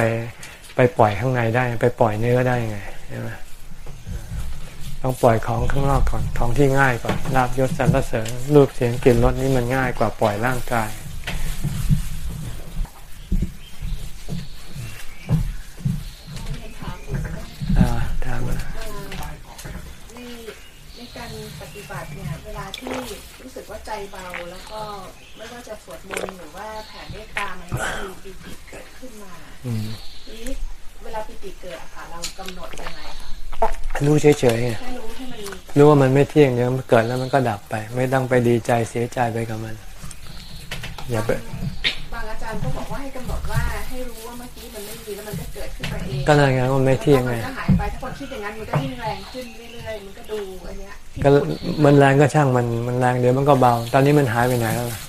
ไปปล่อยข้างในได้ ไปปล่อยเนื้อได้ไงใช่ไหม ต้องปล่อยของข้างนอกก่อนของที่ง่ายก่อนลาบยศสรรเสริญรูปเสียงกลิ่นรสนี่มันง่ายกว่าปล่อยร่างกายเรียนถามอีกว่าอ่าถามมาเอ่อในในการปฏิบัติเนี่ยเวลาที่รู้สึกว่าใจเบาแล้วก็ไม่ว่าจะสวดมนต์หรือว่าแผ่เมตตามันก็มีปิติเกิดขึ้นมาอืมทีนี้เวลาปิติเกิดอะค่ะเรากำหนดยังไงคะ รู้เฉยๆไงแค่รู้ให้มันรู้ว่ามันไม่เที่ยงเดี๋ยวมันเกิดแล้วมันก็ดับไป ไม่ต้องไปดีใจเสียใจไปกับมัน อย่าไปบางอาจารย์ก็บอกว่าให้กำหนดว่าให้รู้ว่าเมื่อกี้มันไม่ดีแล้วมันก็เกิดขึ้นมาเองก็นั่นไงว่าไม่เที่ยงไงแล้วมันก็หายไปถ้าคนคิดอย่างนั้นมันก็ยิ่งแรงขึ้นเรื่อยๆมันก็ดูอันเนี้ยที่ก็มันแรงก็ช่างมันมันแรงเดี๋ยวมันก็เบา ตอนนี้มันหายไปไหนแล้วล่ะ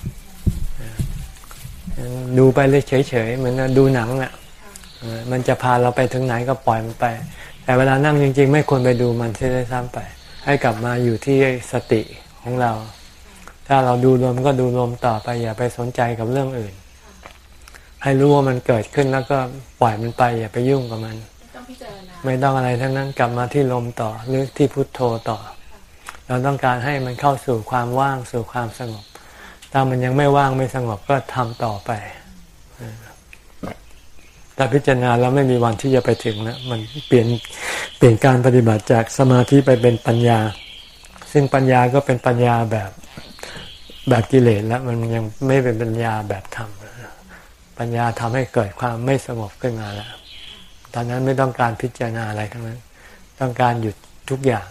ดูไปเลยเฉยๆเหมือนดูหนังอะเออมันจะพาเราไปถึงไหนก็ปล่อยมันไป แต่เวลานั่งจริง ๆ ไม่ควรไปดูมันเสียด้ซ้ำไป ให้กลับมาอยู่ที่สติของเรา ถ้าเราดูลมก็ดูลมต่อไป อย่าไปสนใจกับเรื่องอื่น ให้รู้ว่ามันเกิดขึ้นแล้วก็ปล่อยมันไป อย่าไปยุ่งกับมัน ไม่ต้องพิจารณาไม่ต้องอะไรทั้งนั้นกลับมาที่ลมต่อหรือที่พุทโธต่อ เราต้องการให้มันเข้าสู่ความว่างสู่ความสงบถ้ามันยังไม่ว่างไม่สงบก็ทำต่อไป แต่พิจารณาแล้วไม่มีวันที่จะไปถึงนะมันเปลี่ยนเปลี่ยนการปฏิบัติจากสมาธิไปเป็นปัญญา ซึ่งปัญญาก็เป็นปัญญาแบบแบบกิเลสแล้วมันยังไม่เป็นปัญญาแบบธรรมปัญญาทำให้เกิดความไม่สงบขึ้นมาแล้วตอนนั้นไม่ต้องการพิจารณาอะไรทั้งนั้น ต้องการหยุดทุกอย่าง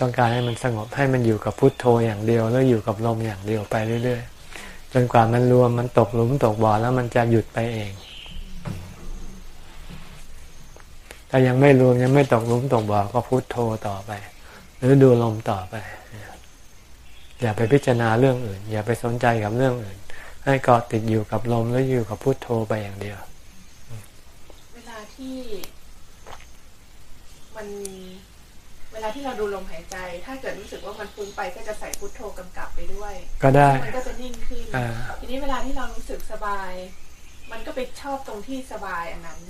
ต้องการให้มันสงบให้มันอยู่กับพุทโธอย่างเดียว แล้วอยู่กับลมอย่างเดียวไปเรื่อย ๆ จนกว่ามันรวมมันตกหลุมตกบ่อแล้วมันจะหยุดไปเอง ถ้ายังไม่รวมยังไม่ตกหลุมตกบ่อก็พุทโธต่อไป หรือดูลมต่อไป อย่าไปพิจารณาเรื่องอื่น อย่าไปสนใจกับเรื่องอื่น ให้เกาะติดอยู่กับลมแล้วอยู่กับพุทโธไปอย่างเดียว เวลาที่มันเวลาที่เราดูลมหายใจ ถ้าเกิดรู้สึกว่ามันฟุ้งไปก็จะใส่พุทโธกำกับไปด้วย ก็ได้มันก็จะนิ่งขึ้นอ่าทีนี้เวลาที่เรารู้สึกสบาย มันก็ไปชอบตรงที่สบายอันนั้น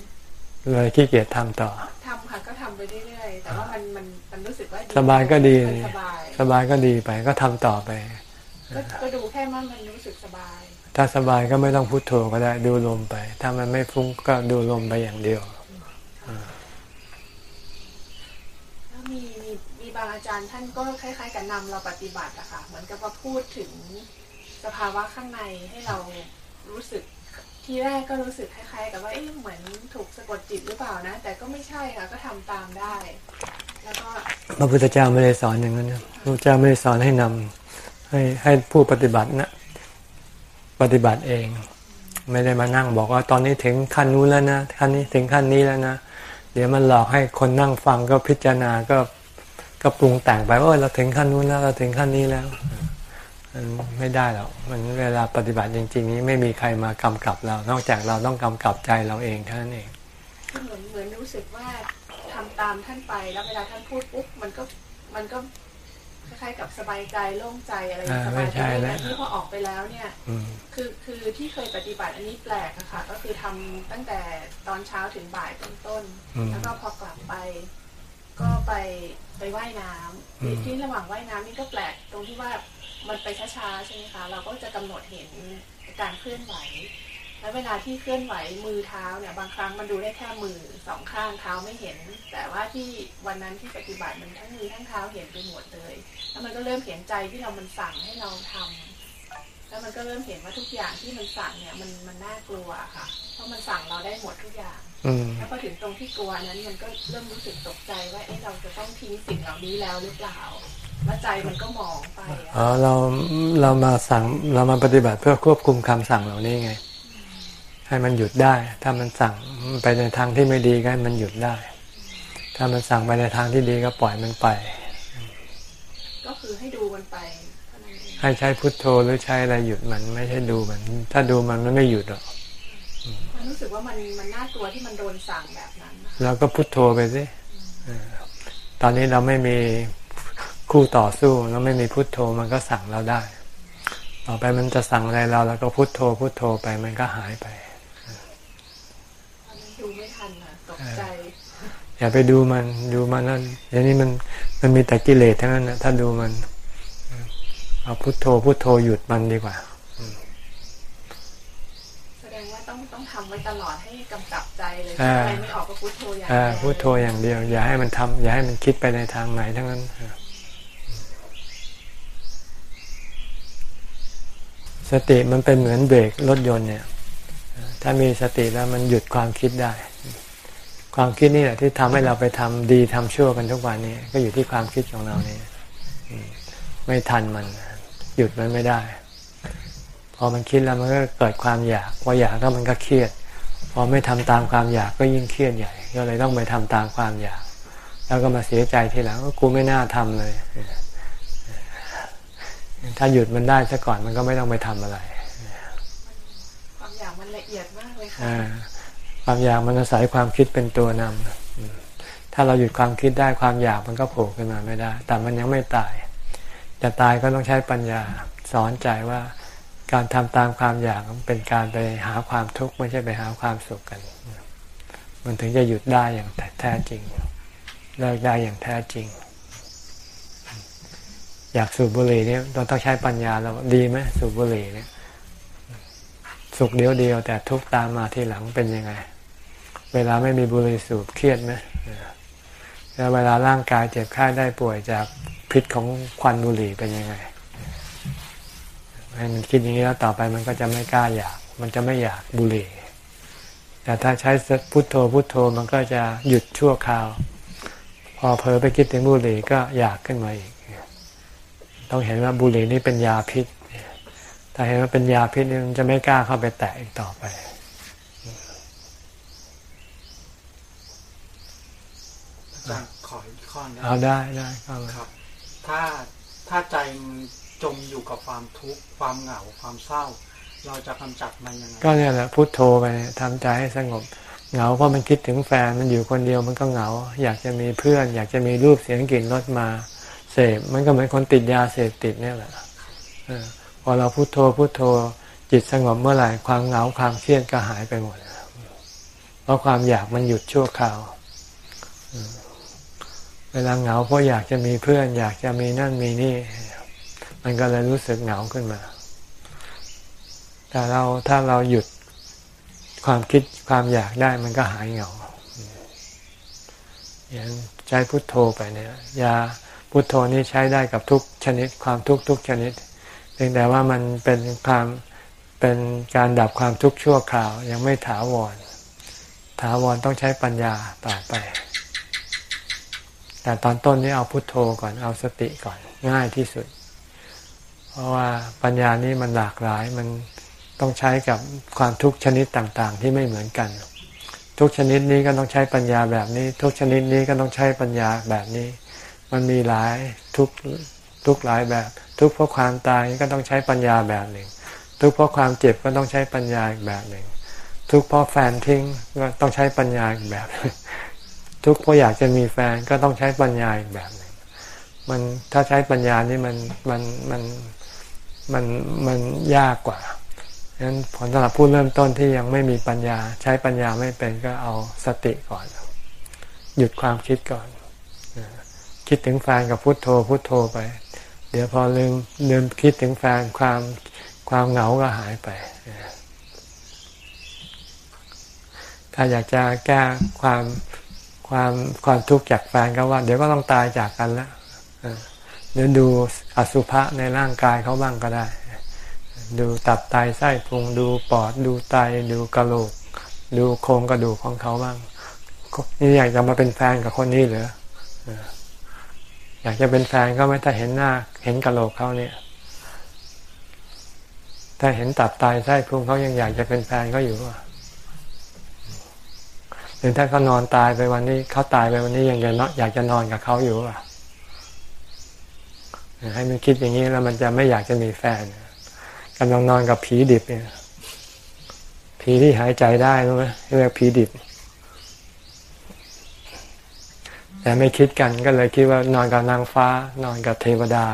เลยขี้เกียจทำต่อทำค่ะก็ทำไปเรื่อยๆแต่ว่ามันมันมันรู้สึกว่าสบายก็ดีมันสบายสบายก็ดีไปก็ทำต่อไปก็ก็ดูแค่ว่ามันรู้สึกสบาย ถ้าสบายก็ไม่ต้องพุโทโธก็ได้ดูลมไป ถ้ามันไม่ฟุ้งก็ดูลมไปอย่างเดียวแล้วมีมีมีบางอาจารย์ท่านก็คล้ายๆกับนำเราปฏิบัติอะค่ะเหมือนกับว่าพูดถึงสภาวะข้างในให้เรารู้สึก ทีแรกก็รู้สึกคล้ายๆ กับว่าเอ๊ะเหมือนถูกสะกดจิตหรือเปล่านะ แต่ก็ไม่ใช่ค่ะ ก็ทำตามได้ แล้วก็พระพุทธเจ้าไม่ได้สอนอย่างนั้นนะพระพุทธเจ้าไม่ได้สอนให้นำให้ให้ผู้ปฏิบัตินะปฏิบัติเอง ไม่ได้มานั่งบอกว่าตอนนี้ถึงขั้นนู้นแล้วนะขั้นนี้ถึงขั้นนี้แล้วนะเดี๋ยวมันหลอกให้คนนั่งฟังก็พิจารณาก็ก็ปรุงแต่งไปว่าเราถึงขั้นนู้นแล้วเราถึงขั้นนี้แล้ว มันไม่ได้หรอกมันเวลาปฏิบัติจริง ๆ นี้ไม่มีใครมากำกับเรา นอกจากเราต้องกำกับใจเราเองเท่านั้นเองคือเหมือนเหมือนรู้สึกว่าทำตามท่านไปแล้วเวลาท่านพูดปุ๊บมันก็มันก็คล้ายๆกับสบายใจโล่งใจอะไรอ่าสไม่บายใจใช่แล้วแต่ที่พอออกไปแล้วเนี่ยอืมคือคือที่เคยปฏิบัติอันนี้แปลกอะค่ะ ก็คือทำตั้งแต่ตอนเช้าถึงบ่ายต้นต้นๆอืมแล้วก็พอกลับไป ก็ไปไปว่ายน้ำอืมที่ระหว่างว่ายน้ำนี่ก็แปลกตรงที่ว่า มันไปช้าๆใช่ไหมคะ เราก็จะกำหนดเห็นการเคลื่อนไหว แล้วเวลาที่เคลื่อนไหวมือเท้าเนี่ยบางครั้งมันดูได้แค่มือสองข้างเท้าไม่เห็น แต่ว่าที่วันนั้นที่ปฏิบัติมันทั้งมือทั้งเท้าเห็นไปหมดเลย แล้วมันก็เริ่มเห็นใจที่เรามันสั่งให้เราทำแล้วมันก็เริ่มเห็นว่าทุกอย่างที่มันสั่งเนี่ยมันมันน่ากลัวค่ะ เพราะมันสั่งเราได้หมดทุกอย่างอืมแล้วพอถึงตรงที่กลัวนั้นมันก็เริ่มรู้สึกตกใจว่าเอ๊ะเราจะต้องทิ้งสิ่งเหล่านี้แล้วหรือเปล่า แล้วใจมันก็มองไปอะอ๋อเราเรามาสั่งเรามาปฏิบัติเพื่อควบคุมคำสั่งเหล่านี้ไง ให้มันหยุดได้ ถ้ามันสั่งไปในทางที่ไม่ดีก็ให้มันหยุดได้ ถ้ามันสั่งไปในทางที่ดีก็ปล่อยมันไป ก็คือให้ดูมันไปเท่านั้นเองให้ใช้พุทโธหรือใช้อะไรหยุดมันไม่ใช่ดูมัน ถ้าดูมันมันไม่หยุดหรอกมันรู้สึกว่ามันมันน่ากลัวที่มันโดนสั่งแบบนั้นนะคะเราก็พุทโธไปสิเออตอนนี้เราไม่มี คู่ต่อสู้เราไม่มีพุทโธมันก็สั่งเราได้ ต่อไปมันจะสั่งอะไรเราแล้วก็พุทโธพุทโธไปมันก็หายไปตอนนั้นดูไม่ทันอะตกใจอย่าไปดูมันดูมันนั่นอย่างนี้มันมันมีแต่กิเลสทั้งนั้นนะถ้าดูมัน เอาพุทโธพุทโธหยุดมันดีกว่าแสดงว่าต้องต้องทำไว้ตลอดให้กำกับใจเลยอ่าอะไรไม่ออกก็พุทโธอย่างอ่าเดียวพุทโธอย่างเดียว อย่าให้มันทำอย่าให้มันคิดไปในทางไหนทั้งนั้น สติมันเป็นเหมือนเบรกรถยนต์เนี่ย ถ้ามีสติแล้วมันหยุดความคิดได้ ความคิดนี่แหละที่ทำให้เราไปทำดีทำชั่วกันทุกวันนี้ ก็อยู่ที่ความคิดของเรานี่ไม่ทันมัน หยุดมันไม่ได้ พอมันคิดแล้วมันก็เกิดความอยากพออยากแล้วมันก็เครียด พอไม่ทำตามความอยากก็ยิ่งเครียดใหญ่ ก็เลยต้องไปทำตามความอยาก แล้วก็มาเสียใจทีหลังว่ากูไม่น่าทำเลย ถ้าหยุดมันได้ซะก่อนมันก็ไม่ต้องไปทำอะไร ความอยากมันละเอียดมากเลยค่ะอ่าความอยากมันอาศัยความคิดเป็นตัวนำอืมถ้าเราหยุดความคิดได้ความอยากมันก็โผล่ขึ้นมาไม่ได้ แต่มันยังไม่ตาย จะตายก็ต้องใช้ปัญญาสอนใจว่าการทำตามความอยากมันเป็นการไปหาความทุกข์ไม่ใช่ไปหาความสุขกัน มันถึงจะหยุดได้อย่างแท้จริงเลิกได้อย่างแท้จริง อยากสูบบุหรี่เนี่ยเราต้องใช้ปัญญาแล้วดีไหมสูบบุหรี่เนี่ยสุขเดียวเดียวแต่ทุกตามมาทีหลังเป็นยังไง เวลาไม่มีบุหรี่สูบเครียดไหมแล้วเวลาร่างกายเจ็บไข้ได้ป่วยจากพิษของควันบุหรี่เป็นยังไงให้มันคิดอย่างนี้แล้วต่อไปมันก็จะไม่กล้าอยาก มันจะไม่อยากบุหรี่ แต่ถ้าใช้พุทโธพุทโธมันก็จะหยุดชั่วคราว พอเพลอไปคิดถึงบุหรี่ก็อยากขึ้นมาอีก ต้องเห็นว่าบุหรี่นี่เป็นยาพิษ ถ้าเห็นว่าเป็นยาพิษนี่มันจะไม่กล้าเข้าไปแตะอีกต่อไป อาจารย์ขออีกข้อหนึงเอาได้ได้เข้ามาครับ ถ้าถ้าใจมันจมอยู่กับความทุกข์ความเหงาความเศร้า เราจะกำจัดมันยังไงก็เนี่ยแหละพุโทโธไปเนี่ยทำใจให้สงบเหงาเพราะมันคิดถึงแฟนมันอยู่คนเดียวมันก็เหงา อยากจะมีเพื่อน อยากจะมีรูปเสียงกลิ่นรสมา เสพมันก็เหมือนคนติดยาเสพติดเนี่ยแหละพอเราพุโทโธพุโทโธจิตสงบเมื่อไหร่ความเหงาความเครียดก็หายไปหมด เพราะความอยากมันหยุดชั่วคราวเวลาเหงาเพราะอยากจะมีเพื่อน อยากจะมีนั่นมีนี่ มันก็เลยรู้สึกเหงาขึ้นมา แต่เราถ้าเราหยุดความคิดความอยากได้มันก็หายเหงาอย่างใช้พุทโธไปเนี่ยยา พุทโธนี่ใช้ได้กับทุกชนิด ความทุกทุกชนิด เพียงแต่ว่ามันเป็นความเป็นการดับความทุกข์ชั่วคราว ยังไม่ถาวร ถาวรต้องใช้ปัญญาต่อไป แต่ตอนต้นนี้เอาพุทโธก่อนเอาสติก่อนง่ายที่สุด เพราะว่าปัญญานี้มันหลากหลายมันต้องใช้กับความทุกชนิดต่างๆ ที่ไม่เหมือนกัน ทุกชนิดนี้ก็ต้องใช้ปัญญาแบบนี้ ทุกชนิดนี้ก็ต้องใช้ปัญญาแบบนี้ มันมีหลายทุกทุกหลายแบบ ทุกเพราะความตายก็ต้องใช้ปัญญาแบบหนึ่ง ทุกเพราะความเจ็บก็ต้องใช้ปัญญาอีกแบบหนึ่ง ทุกเพราะแฟนทิ้งก็ต้องใช้ปัญญาอีกแบบ ทุกเพราะอยากจะมีแฟนก็ต้องใช้ปัญญาอีกแบบหนึ่งมันถ้าใช้ปัญญานี่มันมันมันมันมันยากกว่าฉะนั้นผลสำหรับผู้เริ่มต้นที่ยังไม่มีปัญญา ใช้ปัญญาไม่เป็นก็เอาสติก่อน หยุดความคิดก่อน คิดถึงแฟนกับพุโทโธพุโทโธไป เดี๋ยวพอลืมลืมคิดถึงแฟนความความเหงาก็หายไป ถ้าอยากจะแก้ความความความทุกข์จากแฟนก็ว่า เดี๋ยวก็ต้องตายจากกันแล้วเดี๋ยวดูอสุภะในร่างกายเขาบ้างก็ได้ ดูตับไตไส้พุงดูปอดดูไตดูกระโหลก ดูโครงกระดูกของเขาบ้าง นี่อยากจะมาเป็นแฟนกับคนนี้เหรอ อยากจะเป็นแฟนก็ไม่ถ้าเห็นหน้า เห็นกะโหลกเขาเนี่ย ถ้าเห็นตับไตไส้พุงเขายังอยากจะเป็นแฟนเขาอยู่ว่าหรือถ้าเขานอนตายไปวันนี้เขาตายไปวันนี้ยังจะอยากจะนอนกับเขาอยู่อะให้มันคิดอย่างนี้แล้วมันจะไม่อยากจะมีแฟนกำลังนอนกับผีดิบเนี่ยผีที่หายใจได้รู้ไหมเรียกผีดิบ แต่ไม่คิดกันก็เลยคิดว่านอนกับนางฟ้า นอนกับเทวดา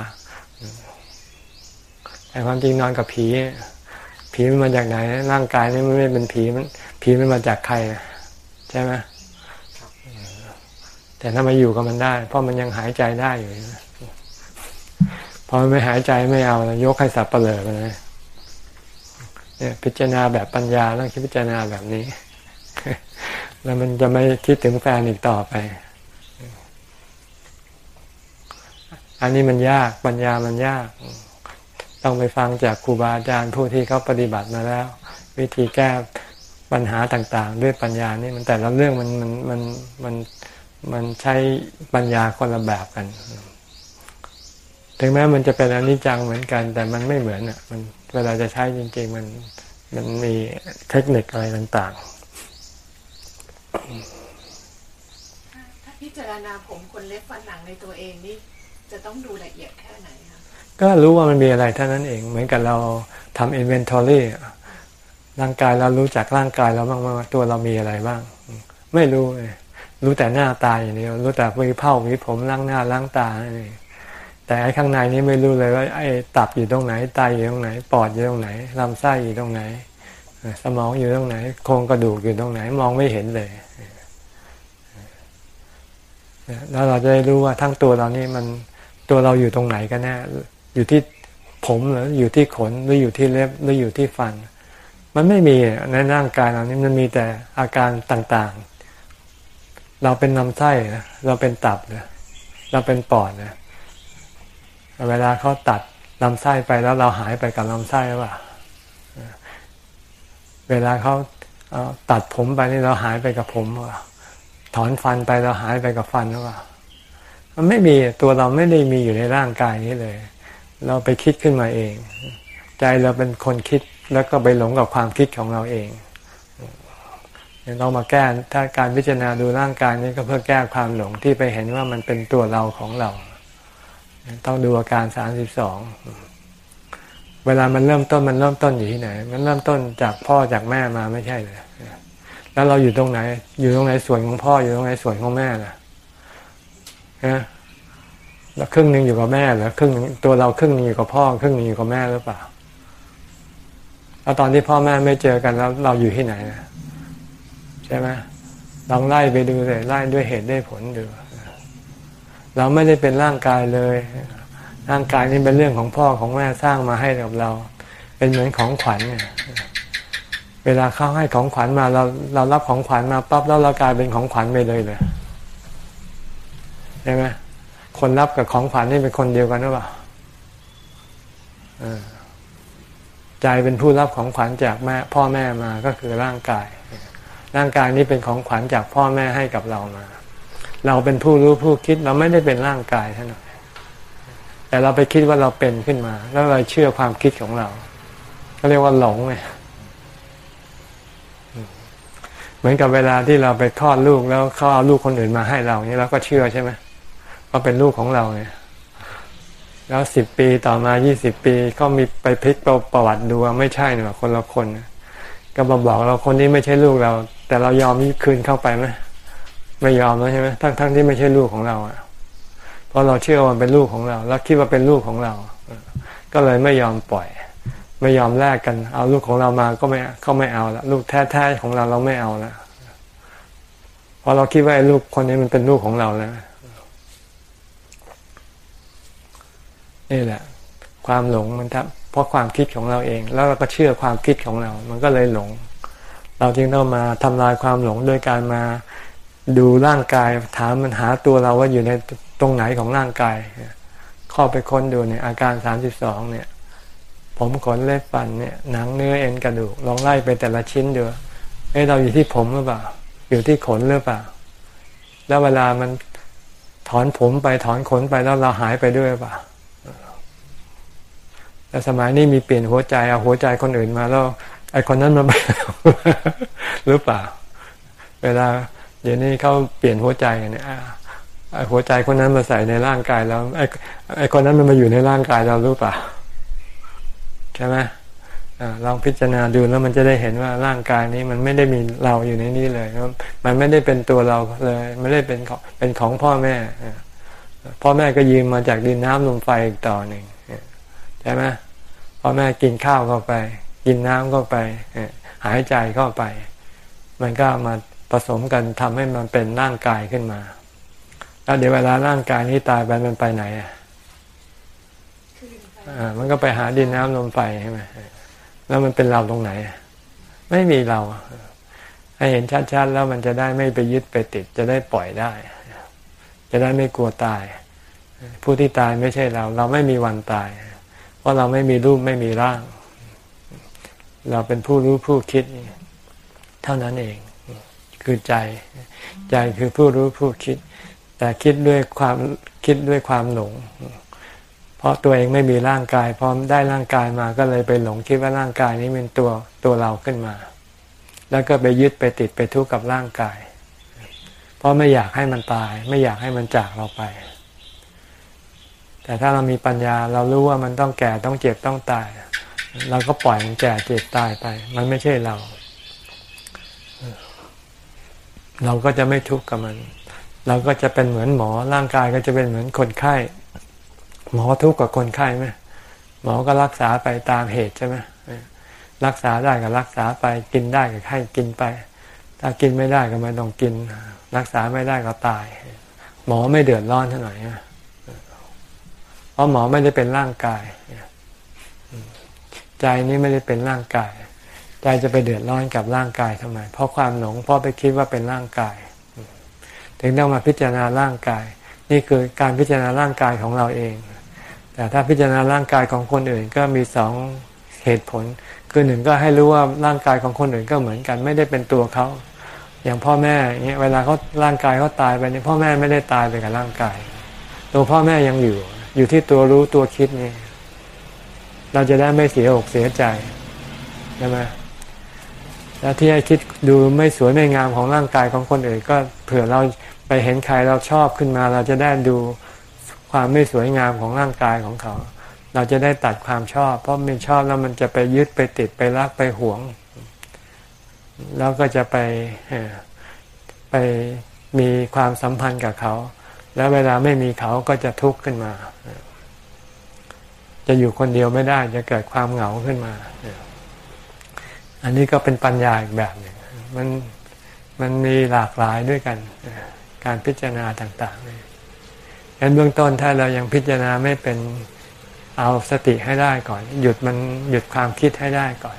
แต่ความจริงนอนกับผี ผีมันมาจากไหน ร่างกายนี่มันไม่เป็นผีมันผีมันมาจากใครใช่ไหมแต่ถ้ามาอยู่กับมันได้ เพราะมันยังหายใจได้อยู่พอไม่หายใจไม่เอายกให้สับเปลือกเลยเนี่ยพิจารณาแบบปัญญาต้องคิดพิจารณาแบบนี้ แล้วมันจะไม่คิดถึงแฟนอีกต่อไป อันนี้มันยากปัญญามันยาก ต้องไปฟังจากครูบาอาจารย์ผู้ที่เขาปฏิบัติมาแล้ว วิธีแก้ปัญหาต่างๆ ด้วยปัญญานี่มันแต่ละเรื่องมันมันมันมันมันใช้ปัญญาคนละแบบกัน ถึงแม้มันจะเป็นอนิจจังเหมือนกัน แต่มันไม่เหมือนอะ มันเวลาจะใช้จริง ๆ มันมันมีเทคนิคอะไรต่างๆถ้าพิจารณาผมคนเล็บฟันหนังในตัวเองนี่ จะต้องดูละเอียดแค่ไหนคะก็รู้ว่ามันมีอะไรเท่านั้นเอง เหมือนกับเราทำ inventory ร่างกายเรารู้จักร่างกายเราบ้างว่าตัวเรามีอะไรบ้าง ไม่รู้เลยรู้แต่หน้าตาอย่างนี้รู้แต่มีเผ้ามีผมล้างหน้าล้างตานี่แต่ไอ้ข้างในนี้ไม่รู้เลยว่าไอ้ตับอยู่ตรงไหนไตอยู่ตรงไหน ปอดอยู่ตรงไหนลำไส้อยู่ตรงไหน สมองอยู่ตรงไหน โครงกระดูกอยู่ตรงไหน มองไม่เห็นเลย แล้วเราจะได้รู้ว่าทั้งตัวเรานี่มัน ตัวเราอยู่ตรงไหนกันแน่อยู่ที่ผมหรืออยู่ที่ขนหรืออยู่ที่เล็บหรืออยู่ที่ฟัน มันไม่มีในร่างกายเรานี่มันมีแต่อาการต่างๆ เราเป็นลำไส้เราเป็นตับเราเป็นปอดนะเวลาเขาตัดลำไส้ไปแล้วเราหายไปกับลำไส้ว่าเวลาเขาตัดผมไปนี่เราหายไปกับผมว่าถอนฟันไปเราหายไปกับฟันหรือเปล่า มันไม่มีตัวเราไม่ได้มีอยู่ในร่างกายนี้เลย เราไปคิดขึ้นมาเอง ใจเราเป็นคนคิดแล้วก็ไปหลงกับความคิดของเราเองเรามาแก้ถ้าการพิจารณาดูร่างกายนี้ก็เพื่อแก้ความหลงที่ไปเห็นว่ามันเป็นตัวเราของเรา ต้องดูอาการสามสิบสองเวลามันเริ่มต้นมันเริ่มต้นอยู่ที่ไหน มันเริ่มต้นจากพ่อจากแม่มาไม่ใช่เลยแล้วเราอยู่ตรงไหน อยู่ตรงไหนส่วนของพ่ออยู่ตรงไหนส่วนของแม่ล่ะ นะแล้วครึ่งหนึ่งอยู่กับแม่เหรอครึ่งตัวเราครึ่งนึงอยู่กับพ่อ ครึ่งนึงอยู่กับแม่หรือเปล่าแล้วตอนที่พ่อแม่ไม่เจอกันแล้ว เราอยู่ที่ไหนนะใช่ไหมลองไล่ไปดูเลยไล่ด้วยเหตุด้วยผลดูเราไม่ได้เป็นร่างกายเลย ร่างกายนี้เป็นเรื่องของพ่อของแม่สร้างมาให้กับเรา เป็นเหมือนของขวัญเนี่ยเวลาเขาให้ของขวัญมาเราเรารับของขวัญมาปั๊บแล้วเรากลายเป็นของขวัญไปเลยเลย ใช่ไหมคนรับกับของขวัญนี่เป็นคนเดียวกันหรือเปล่าใจเป็นผู้รับของขวัญจากแม่พ่อแม่มาก็คือร่างกาย ร่างกายนี้เป็นของขวัญจากพ่อแม่ให้กับเรามา เราเป็นผู้รู้ผู้คิดเราไม่ได้เป็นร่างกายเท่านั้นแต่เราไปคิดว่าเราเป็นขึ้นมา แล้วเราเชื่อความคิดของเราเขาเรียกว่าหลงไงเหมือนกับเวลาที่เราไปคลอดลูกแล้วเขาเอาลูกคนอื่นมาให้เรานี่เราก็เชื่อใช่ไหมาเป็นลูกของเราเนี่ยแล้วสิบปีต่อมายี่สิบปีก็มีไปพลิกประวัติดูว่าไม่ใช่หนึ่คนละคน ก็มาบอกเราคนนี้ไม่ใช่ลูกเรา แต่เรายอมคืนเข้าไปไหมไม่ยอมแล้วใช่ไหมทั้งทั้งที่ไม่ใช่ลูกของเราอะเพราะเราเชื่อว่าเป็นลูกของเรา แล้วคิดว่าเป็นลูกของเรา ก็เลยไม่ยอมปล่อย ไม่ยอมแลกกัน เอาลูกของเรามาก็ไม่ก็ไม่เอาละลูกแท้ๆของเราเราไม่เอาละเพราะเราคิดว่าไอ้ลูกคนนี้มันเป็นลูกของเราแล้ว นี่แหละ ความหลงมันทำเพราะความคิดของเราเอง แล้วเราก็เชื่อความคิดของเรา มันก็เลยหลง เราจึงต้องมาทำลายความหลงโดยการมาดูร่างกายถามมันหาตัวเราว่าอยู่ในตรงไหนของร่างกายเข้าไปค้นดูเนี่ยอาการสามสิบสองเนี่ย ผมขนเล็บฟันเนี่ยหนังเนื้อเอ็นกระดูกลองไล่ไปแต่ละชิ้นดูเอ้เราอยู่ที่ผมหรือเปล่า อยู่ที่ขนหรือเปล่า แล้วเวลามันถอนผมไปถอนขนไปแล้วเราหายไปด้วยหรือเปล่า แต่สมัยนี้มีเปลี่ยนหัวใจเอาหัวใจคนอื่นมาแล้วไอคนนั้นมาหรือเปล่า เวลา เดี๋ยวนี้เขาเปลี่ยนหัวใจเนี่ยไอหัวใจคนนั้นมาใส่ในร่างกายแล้วไอไอคนนั้นมันมาอยู่ในร่างกายเราหรือเปล่าใช่ไหมลองพิจารณาดูแล้วมันจะได้เห็นว่าร่างกายนี้มันไม่ได้มีเราอยู่ในนี้เลย มันไม่ได้เป็นตัวเราเลย ไม่ได้เป็นของเป็นของพ่อแม่ พ่อแม่ก็ยืมมาจากดินน้ำลมไฟอีกต่อหนึ่ง ใช่ไหมพ่อแม่กินข้าวเข้าไป กินน้ำเข้าไปหายใจเข้าไป มันก็มาผสมกันทำให้มันเป็นร่างกายขึ้นมา แล้วเดี๋ยวเวลาร่างกายนี้ตายไปมันไปไหนอะมันก็ไปหาดินน้ำลมไฟใช่ไหมแล้วมันเป็นเราตรงไหน ไม่มีเรา ให้เห็นชัดๆแล้วมันจะได้ไม่ไปยึดไปติด จะได้ปล่อยได้ จะได้ไม่กลัวตาย ผู้ที่ตายไม่ใช่เรา เราไม่มีวันตาย เพราะเราไม่มีรูปไม่มีร่าง เราเป็นผู้รู้ผู้คิด เท่านั้นเอง คือใจ ใจคือผู้รู้ผู้คิด แต่คิดด้วยความคิดด้วยความหลง เพราะตัวเองไม่มีร่างกายพอได้ร่างกายมาก็เลยไปหลงคิดว่าร่างกายนี้เป็นตัวตัวเราขึ้นมา แล้วก็ไปยึดไปติดไปทุกข์กับร่างกาย เพราะไม่อยากให้มันตาย ไม่อยากให้มันจากเราไป แต่ถ้าเรามีปัญญาเรารู้ว่ามันต้องแก่ต้องเจ็บต้องตาย เราก็ปล่อยมันแก่เจ็บตายไป มันไม่ใช่เรา เราก็จะไม่ทุกข์กับมัน เราก็จะเป็นเหมือนหมอร่างกายก็จะเป็นเหมือนคนไข้ หมอทุกข์กับคนไข้ไหมหมอก็รักษาไปตามเหตุใช่ไหมรักษาได้ก็รักษาไปกินได้ก็ให้กินไป ถ้ากินไม่ได้ก็ไม่ต้องกิน รักษาไม่ได้ก็ตาย หมอไม่เดือดร้อนเท่าไหร่ เพราะหมอไม่ได้เป็นร่างกาย ใจนี้ไม่ได้เป็นร่างกาย ใจจะไปเดือดร้อนกับร่างกายทำไม เพราะความหลงเพราะไปคิดว่าเป็นร่างกาย ถึงต้องมาพิจารณาร่างกาย นี่คือการพิจารณาร่างกายของเราเอง แต่ถ้าพิจารณาร่างกายของคนอื่นก็มีสองเหตุผล คือหนึ่งก็ให้รู้ว่าร่างกายของคนอื่นก็เหมือนกัน ไม่ได้เป็นตัวเขาอย่างพ่อแม่เงี้ยเวลาเขาร่างกายเขาตายไปเนี่ยพ่อแม่ไม่ได้ตายไปกับร่างกาย ตัวพ่อแม่ยังอยู่ อยู่ที่ตัวรู้ตัวคิดนี่ เราจะได้ไม่เสียอกเสียใจใช่ไหมแล้วที่ให้คิดดูไม่สวยไม่งามของร่างกายของคนอื่นก็เผื่อเราไปเห็นใครเราชอบขึ้นมา เราจะได้ดูความไม่สวยงามของร่างกายของเขา เราจะได้ตัดความชอบ เพราะไม่ชอบแล้วมันจะไปยึดไปติดไปรักไปหวง แล้วก็จะไปไปมีความสัมพันธ์กับเขา แล้วเวลาไม่มีเขาก็จะทุกข์ขึ้นมา จะอยู่คนเดียวไม่ได้ จะเกิดความเหงาขึ้นมา อันนี้ก็เป็นปัญญาอีกแบบหนึ่งมันมันมีหลากหลายด้วยกัน การพิจารณาต่างๆเลยงั้นเบื้องต้นถ้าเรายังพิจารณาไม่เป็นเอาสติให้ได้ก่อน หยุดมันหยุดความคิดให้ได้ก่อน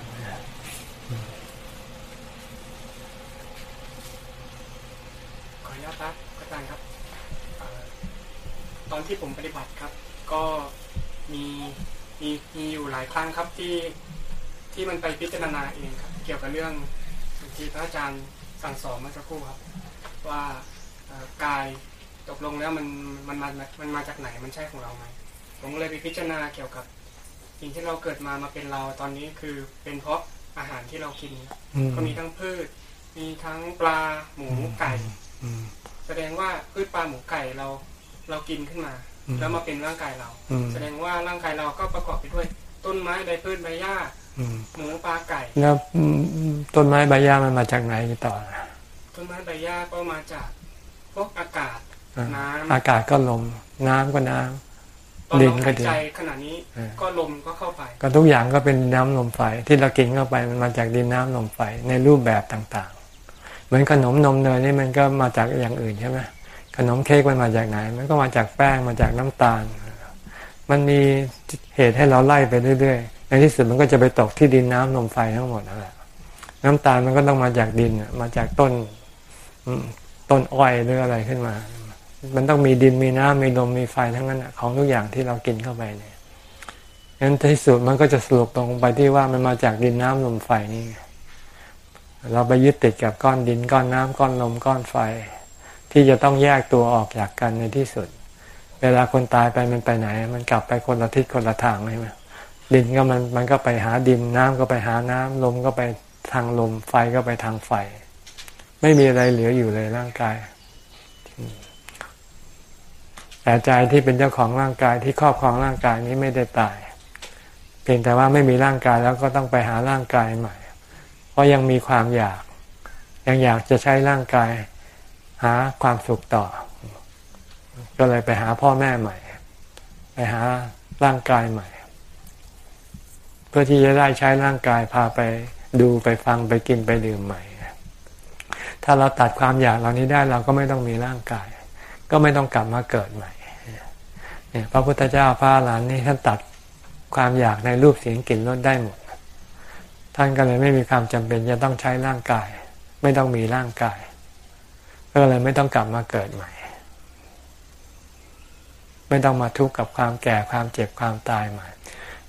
ขออนุญาตครับอาจารย์ครับตอน ที่ผมปฏิบัติครับ ก็มีมีมีอยู่หลายครั้งครับที่ที่มันไปพิจารณาเองครับ เกี่ยวกับเรื่องที่พระอาจารย์สั่งสอนเมื่อสักครู่ครับ ว่ากายตกลงแล้วมันมันมามันมาจากไหนมันใช่ของเราไหมผมเลยไปพิจารณาเกี่ยวกับสิ่งที่เราเกิดมามาเป็นเราตอนนี้คือเป็นเพราะอาหารที่เรากิน ก็มีทั้งพืช มีทั้งปลาหมูไก่แสดงว่าพืชปลาหมูไก่เรา เรากินขึ้นมา แล้วมาเป็นร่างกายเรา แสดงว่าร่างกายเราก็ประกอบไปด้วย ต้นไม้ใบพืชใบหญ้าหมูปลาไก่แล้วต้นไม้ใบหญ้ามันมาจากไหนต่อ ต้นไม้ใบหญ้าก็มาจากพวกอากาศอ่าน้ำอากาศก็ลม น้ำก็น้ำตอนดิเรานก็หายดินใจขณะนี้เออก็ลมก็เข้าไป ก็ทุกอย่างก็เป็นน้ำลมไฟที่เรากินเข้าไปมันมาจากดินน้ำลมไฟในรูปแบบต่างๆ เหมือนขนมนมเนยนี่มันก็มาจากอย่างอื่นใช่ไหม ขนมเค้กมันมาจากไหน มันก็มาจากแป้งมาจากน้ำตาล มันมีเหตุให้เราไล่ไปเรื่อยๆ ในที่สุดมันก็จะไปตกที่ดินน้ำลมไฟทั้งหมดนั่นแหละน้ำตาลมันก็ต้องมาจากดินมาจากต้นต้นอ้อยหรืออะไรขึ้นมา มันต้องมีดินมีน้ำมีลมมีไฟทั้งนั้นน่ะของทุกอย่างที่เรากินเข้าไปเนี่ยงั้นที่สุดมันก็จะสรุปลงไปที่ว่ามันมาจากดินน้ำลมไฟนี่ เราไปยึดติดกับก้อนดินก้อนน้ำก้อนลมก้อนไฟ ที่จะต้องแยกตัวออกจากกันในที่สุด เวลาคนตายไปมันไปไหน มันกลับไปคนละทิศคนละทางใช่ไหมดินก็มันมันก็ไปหาดินน้ำก็ไปหาน้ำลมก็ไปทางลมไฟก็ไปทางไฟ ไม่มีอะไรเหลืออยู่เลยร่างกายแต่ใจที่เป็นเจ้าของร่างกายที่ครอบครองร่างกายนี้ไม่ได้ตาย เพียงแต่ว่าไม่มีร่างกายแล้วก็ต้องไปหาร่างกายใหม่ เพราะยังมีความอยาก ยังอยากจะใช้ร่างกาย หาความสุขต่อ ก็เลยไปหาพ่อแม่ใหม่ ไปหาร่างกายใหม่ เพื่อที่จะได้ใช้ร่างกายพาไปดูไปฟังไปกินไปดื่มใหม่ ถ้าเราตัดความอยากเหล่านี้ได้เราก็ไม่ต้องมีร่างกาย ก็ไม่ต้องกลับมาเกิดใหม่เนี่ยพระพุทธเจ้าพระอรหันนี่ท่านตัดความอยากในรูปเสียงกลิ่นรสได้หมด ท่านก็เลยไม่มีความจำเป็นจะต้องใช้ร่างกาย ไม่ต้องมีร่างกาย ก็เลยไม่ต้องกลับมาเกิดใหม่ ไม่ต้องมาทุกข์กับความแก่ความเจ็บความตายใหม่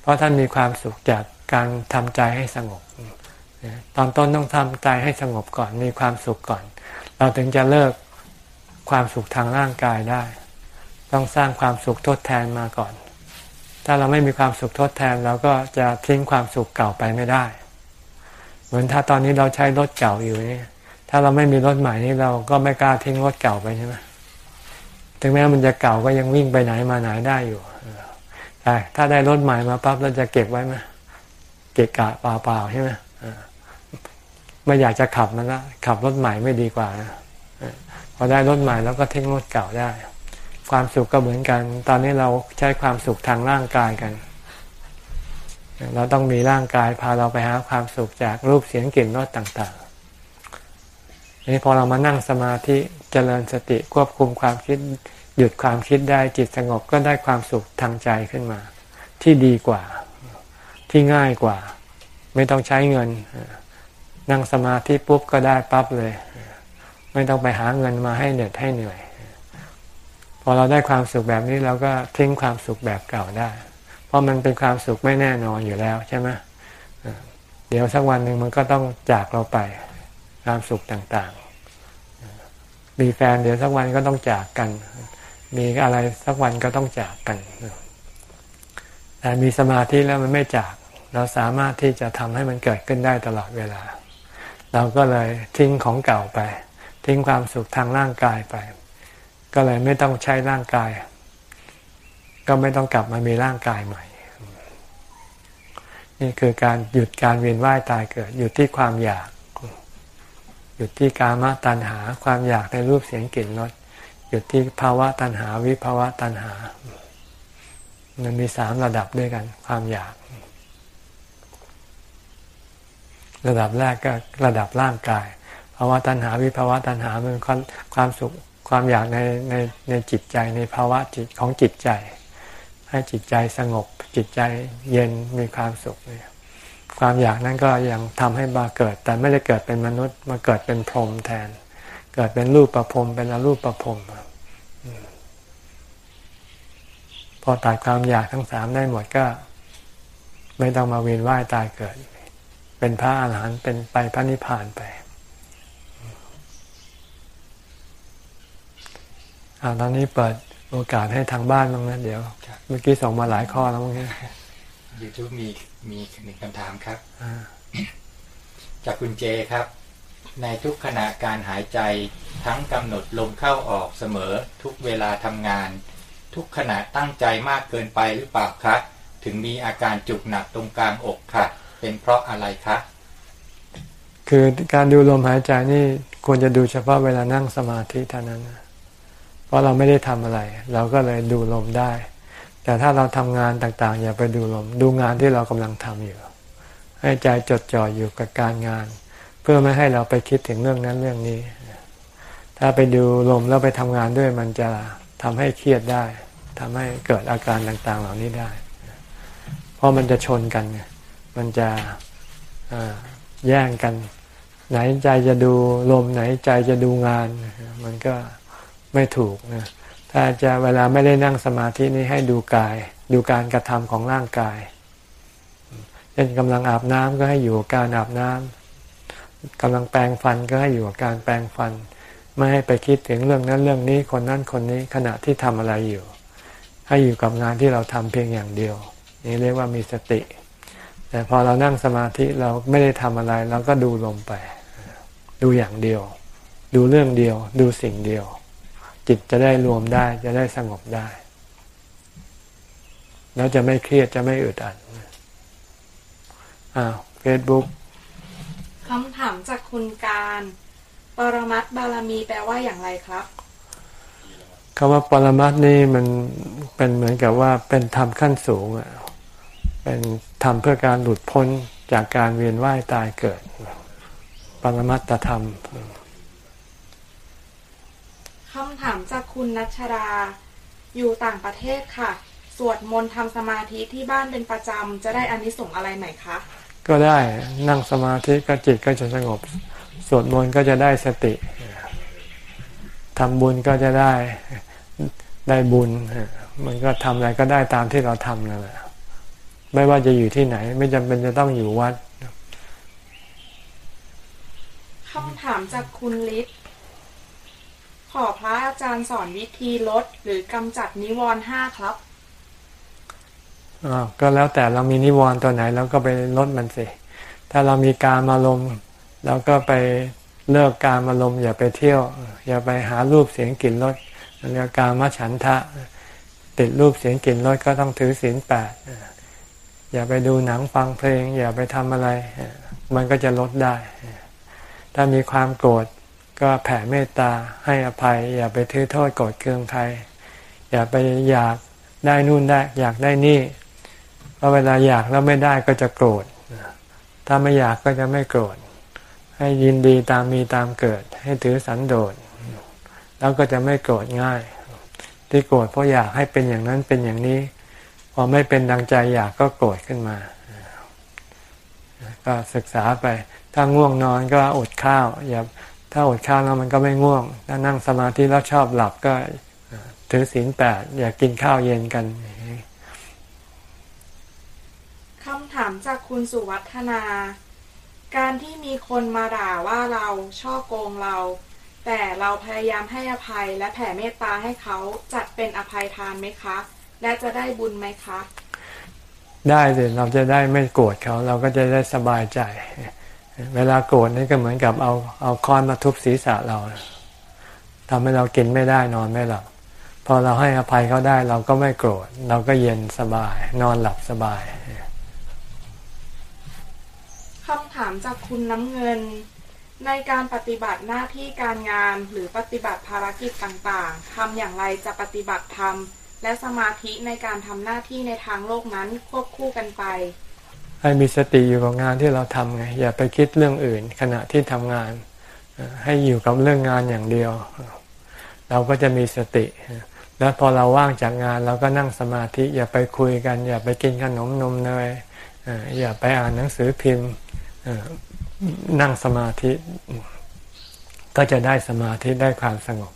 เพราะท่านมีความสุขจากการทำใจให้สงบ ตอนต้นต้องทำใจให้สงบก่อนมีความสุขก่อน เราถึงจะเลิกความสุขทางร่างกายได้ ต้องสร้างความสุขทดแทนมาก่อน ถ้าเราไม่มีความสุขทดแทนเราก็จะทิ้งความสุขเก่าไปไม่ได้ เหมือนถ้าตอนนี้เราใช้รถเก่าอยู่นี่ ถ้าเราไม่มีรถใหม่นี่เราก็ไม่กล้าทิ้งรถเก่าไปใช่ไหมถึงแม้มันจะเก่าก็ยังวิ่งไปไหนมาไหนได้อยู่แต่ถ้าได้รถใหม่มาปั๊บเราจะเก็บไว้ไหมเกะกะเปล่าๆใช่ไหมไม่อยากจะขับมันละขับรถใหม่ไม่ดีกว่านะพอได้รถใหม่แล้วก็ทิ้งรถเก่าได้ ความสุขก็เหมือนกัน ตอนนี้เราใช้ความสุขทางร่างกายกัน เราต้องมีร่างกายพาเราไปหาความสุขจากรูปเสียงกลิ่นรสต่างๆ นี่พอเรามานั่งสมาธิเจริญสติควบคุมความคิด หยุดความคิดได้จิตสงบก็ได้ความสุขทางใจขึ้นมา ที่ดีกว่า ที่ง่ายกว่า ไม่ต้องใช้เงิน นั่งสมาธิปุ๊บก็ได้ปั๊บเลย ไม่ต้องไปหาเงินมาให้เหน็ดให้เหนื่อย พอเราได้ความสุขแบบนี้เราก็ทิ้งความสุขแบบเก่าได้ เพราะมันเป็นความสุขไม่แน่นอนอยู่แล้วใช่ไหมเดี๋ยวสักวันหนึ่งมันก็ต้องจากเราไป ความสุขต่างๆ มีแฟนเดี๋ยวสักวันก็ต้องจากกัน มีอะไรสักวันก็ต้องจากกัน แต่มีสมาธิแล้วมันไม่จาก เราสามารถที่จะทำให้มันเกิดขึ้นได้ตลอดเวลา เราก็เลยทิ้งของเก่าไป ทิ้งความสุขทางร่างกายไป ก็เลยไม่ต้องใช้ร่างกาย ก็ไม่ต้องกลับมามีร่างกายใหม่นี่คือการหยุดการเวียนว่ายตายเกิด หยุดที่ความอยาก หยุดที่กามตัณหาความอยากในรูปเสียงกลิ่นรสหยุดที่ภาวะตัณหาวิภาวะตัณหา มันมีสามระดับด้วยกัน ความอยาก ระดับแรกก็ระดับร่างกายภาวะตัณหาวิภาวะตัณหามันความความสุขความอยากในในในจิตใจในภาวะจิตของจิตใจ ให้จิตใจสงบจิตใจเย็นมีความสุขเนี่ย ความอยากนั้นก็ยังทำให้มาเกิด แต่ไม่ได้เกิดเป็นมนุษย์มาเกิดเป็นพรหมแทน เกิดเป็นรูปประพรมเป็นอรูปประพรมพอตัดความอยากทั้งสามได้หมดก็ ไม่ต้องมาเวียนว่ายตายเกิด เป็นพระอาหารหันต์เป็นไปพระนิพพานไปอาตอนนี้เปิดโอกาสให้ทางบ้านบ้างนะเดี๋ยว เมื่อกี้ส่งมาหลายข้อแล้วมั้งเนี่ย YouTube มี มีหนึ่งคำถามครับอ่าจากคุณเจครับ ในทุกขณะการหายใจทั้งกำหนดลมเข้าออกเสมอทุกเวลาทำงาน ทุกขณะตั้งใจมากเกินไปหรือเปล่าครับถึงมีอาการจุกหนักตรงกลางอกค่ะ เป็นเพราะอะไรคะคือการดูลมหายใจนี่ควรจะดูเฉพาะเวลานั่งสมาธิเท่านั้นนะเพราะราะเราไม่ได้ทำอะไร เราก็เลยดูลมได้ แต่ถ้าเราทำงานต่างๆ อย่าไปดูลม ดูงานที่เรากำลังทำอยู่ ให้ใจจดจ่ออยู่กับการงาน เพื่อไม่ให้เราไปคิดถึงเรื่องนั้นเรื่องนี้ ถ้าไปดูลมแล้วไปทำงานด้วยมันจะทำให้เครียดได้ทำให้เกิดอาการต่างๆ เหล่านี้ได้ เพราะมันจะชนกันมันจะแย่งกัน ไหนใจจะดูลมไหนใจจะดูงาน มันก็ไม่ถูกนะ ถ้าจะเวลาไม่ได้นั่งสมาธินี้ให้ดูกาย ดูการกระทำของร่างกายเช่นกำลังอาบน้ำก็ให้อยู่กับการอาบน้ำกำลังแปรงฟันก็ให้อยู่กับการแปรงฟัน ไม่ให้ไปคิดถึงเรื่องนั้นเรื่องนี้คนนั้นคนนี้ขณะที่ทำอะไรอยู่ ให้อยู่กับงานที่เราทำเพียงอย่างเดียว นี่เรียกว่ามีสติ แต่พอเรานั่งสมาธิเราไม่ได้ทำอะไรเราก็ดูลมไป ดูอย่างเดียว ดูเรื่องเดียว ดูสิ่งเดียว จิตจะได้รวมได้จะได้สงบได้ แล้วจะไม่เครียดจะไม่อึดอัดอ้าวเฟซบุ๊กคำถามจากคุณการ ปรมัตบารมีแปลว่าอย่างไรครับคำว่าปรมัตนี่มันเป็นเหมือนกับว่าเป็นธรรมขั้นสูงอะเป็นธรรมเพื่อการหลุดพ้นจากการเวียนว่ายตายเกิด ปรมัตธรรม คำถามจากคุณนัชรา อยู่ต่างประเทศค่ะ สวดมนต์ทำสมาธิที่บ้านเป็นประจำจะได้อานิสงส์อะไรไหมคะ ก็ได้นั่งสมาธิก็จิตก็จะสงบ สวดมนต์ก็จะได้สติทำบุญก็จะได้ได้บุญ มันก็ทำอะไรก็ได้ตามที่เราทำนั่นแหละไม่ว่าจะอยู่ที่ไหน ไม่จำเป็นจะต้องอยู่วัดคำถามจากคุณลิศ ขอพระอาจารย์สอนวิธีลดหรือกำจัดนิวรณ์ห้าครับอ่าก็แล้วแต่เรามีนิวรณ์ตัวไหนเราก็ไปลดมันสิ ถ้าเรามีการมาลมเราก็ไปเลิกการมาลมอย่าไปเที่ยว อย่าไปหารูปเสียงกลิ่นรสเรียกการมฉันทะ ติดรูปเสียงกลิ่นรสก็ต้องถือศีลแปดอย่าไปดูหนังฟังเพลง อย่าไปทำอะไร มันก็จะลดได้ ถ้ามีความโกรธ ก็แผ่เมตตาให้อภัย อย่าไปถือโทษโกรธเคืองใคร อย่าไปอยากได้นู่นได้ อยากได้นี่ เพราะเวลาอยากแล้วไม่ได้ก็จะโกรธ ถ้าไม่อยากก็จะไม่โกรธ ให้ยินดีตามมีตามเกิด ให้ถือสันโดษ แล้วก็จะไม่โกรธง่าย ที่โกรธเพราะอยากให้เป็นอย่างนั้นเป็นอย่างนี้ พอไม่เป็นดังใจอยากก็โกรธขึ้นมา ก็ศึกษาไป ถ้าง่วงนอนก็อดข้าว อย่า ถ้าอดข้าวแล้วมันก็ไม่ง่วง ถ้านั่งสมาธิแล้วชอบหลับก็ถือศีลแปดอย่ากินข้าวเย็นกันคำถามจากคุณสุวัฒนา การที่มีคนมาด่าว่าเราช่อโกงเรา แต่เราพยายามให้อภัยและแผ่เมตตาให้เขาจัดเป็นอภัยทานไหมคะ และจะได้บุญไหมคะ ได้สิเราจะได้ไม่โกรธเขาเราก็จะได้สบายใจ เวลาโกรธนี่ก็เหมือนกับเอาเอาค้อนมาทุบศีรษะเราทำให้เรากินไม่ได้นอนไม่หลับพอเราให้อภัยเขาได้เราก็ไม่โกรธ เราก็เย็นสบาย นอนหลับสบายคำถามจากคุณน้ำเงิน ในการปฏิบัติหน้าที่การงานหรือปฏิบัติภารกิจต่างๆทำอย่างไรจะปฏิบัติธรรมและสมาธิในการทำหน้าที่ในทางโลกนั้นควบคู่กันไป ให้มีสติอยู่กับงานที่เราทำไงอย่าไปคิดเรื่องอื่น ขณะที่ทำงาน ให้อยู่กับเรื่องงานอย่างเดียว เราก็จะมีสติ แล้วพอเราว่างจากงานเราก็นั่งสมาธิ อย่าไปคุยกัน อย่าไปกินขนมนมเนยอย่าไปอ่านหนังสือพิมพ์นั่งสมาธิ ก็จะได้สมาธิได้ความสงบ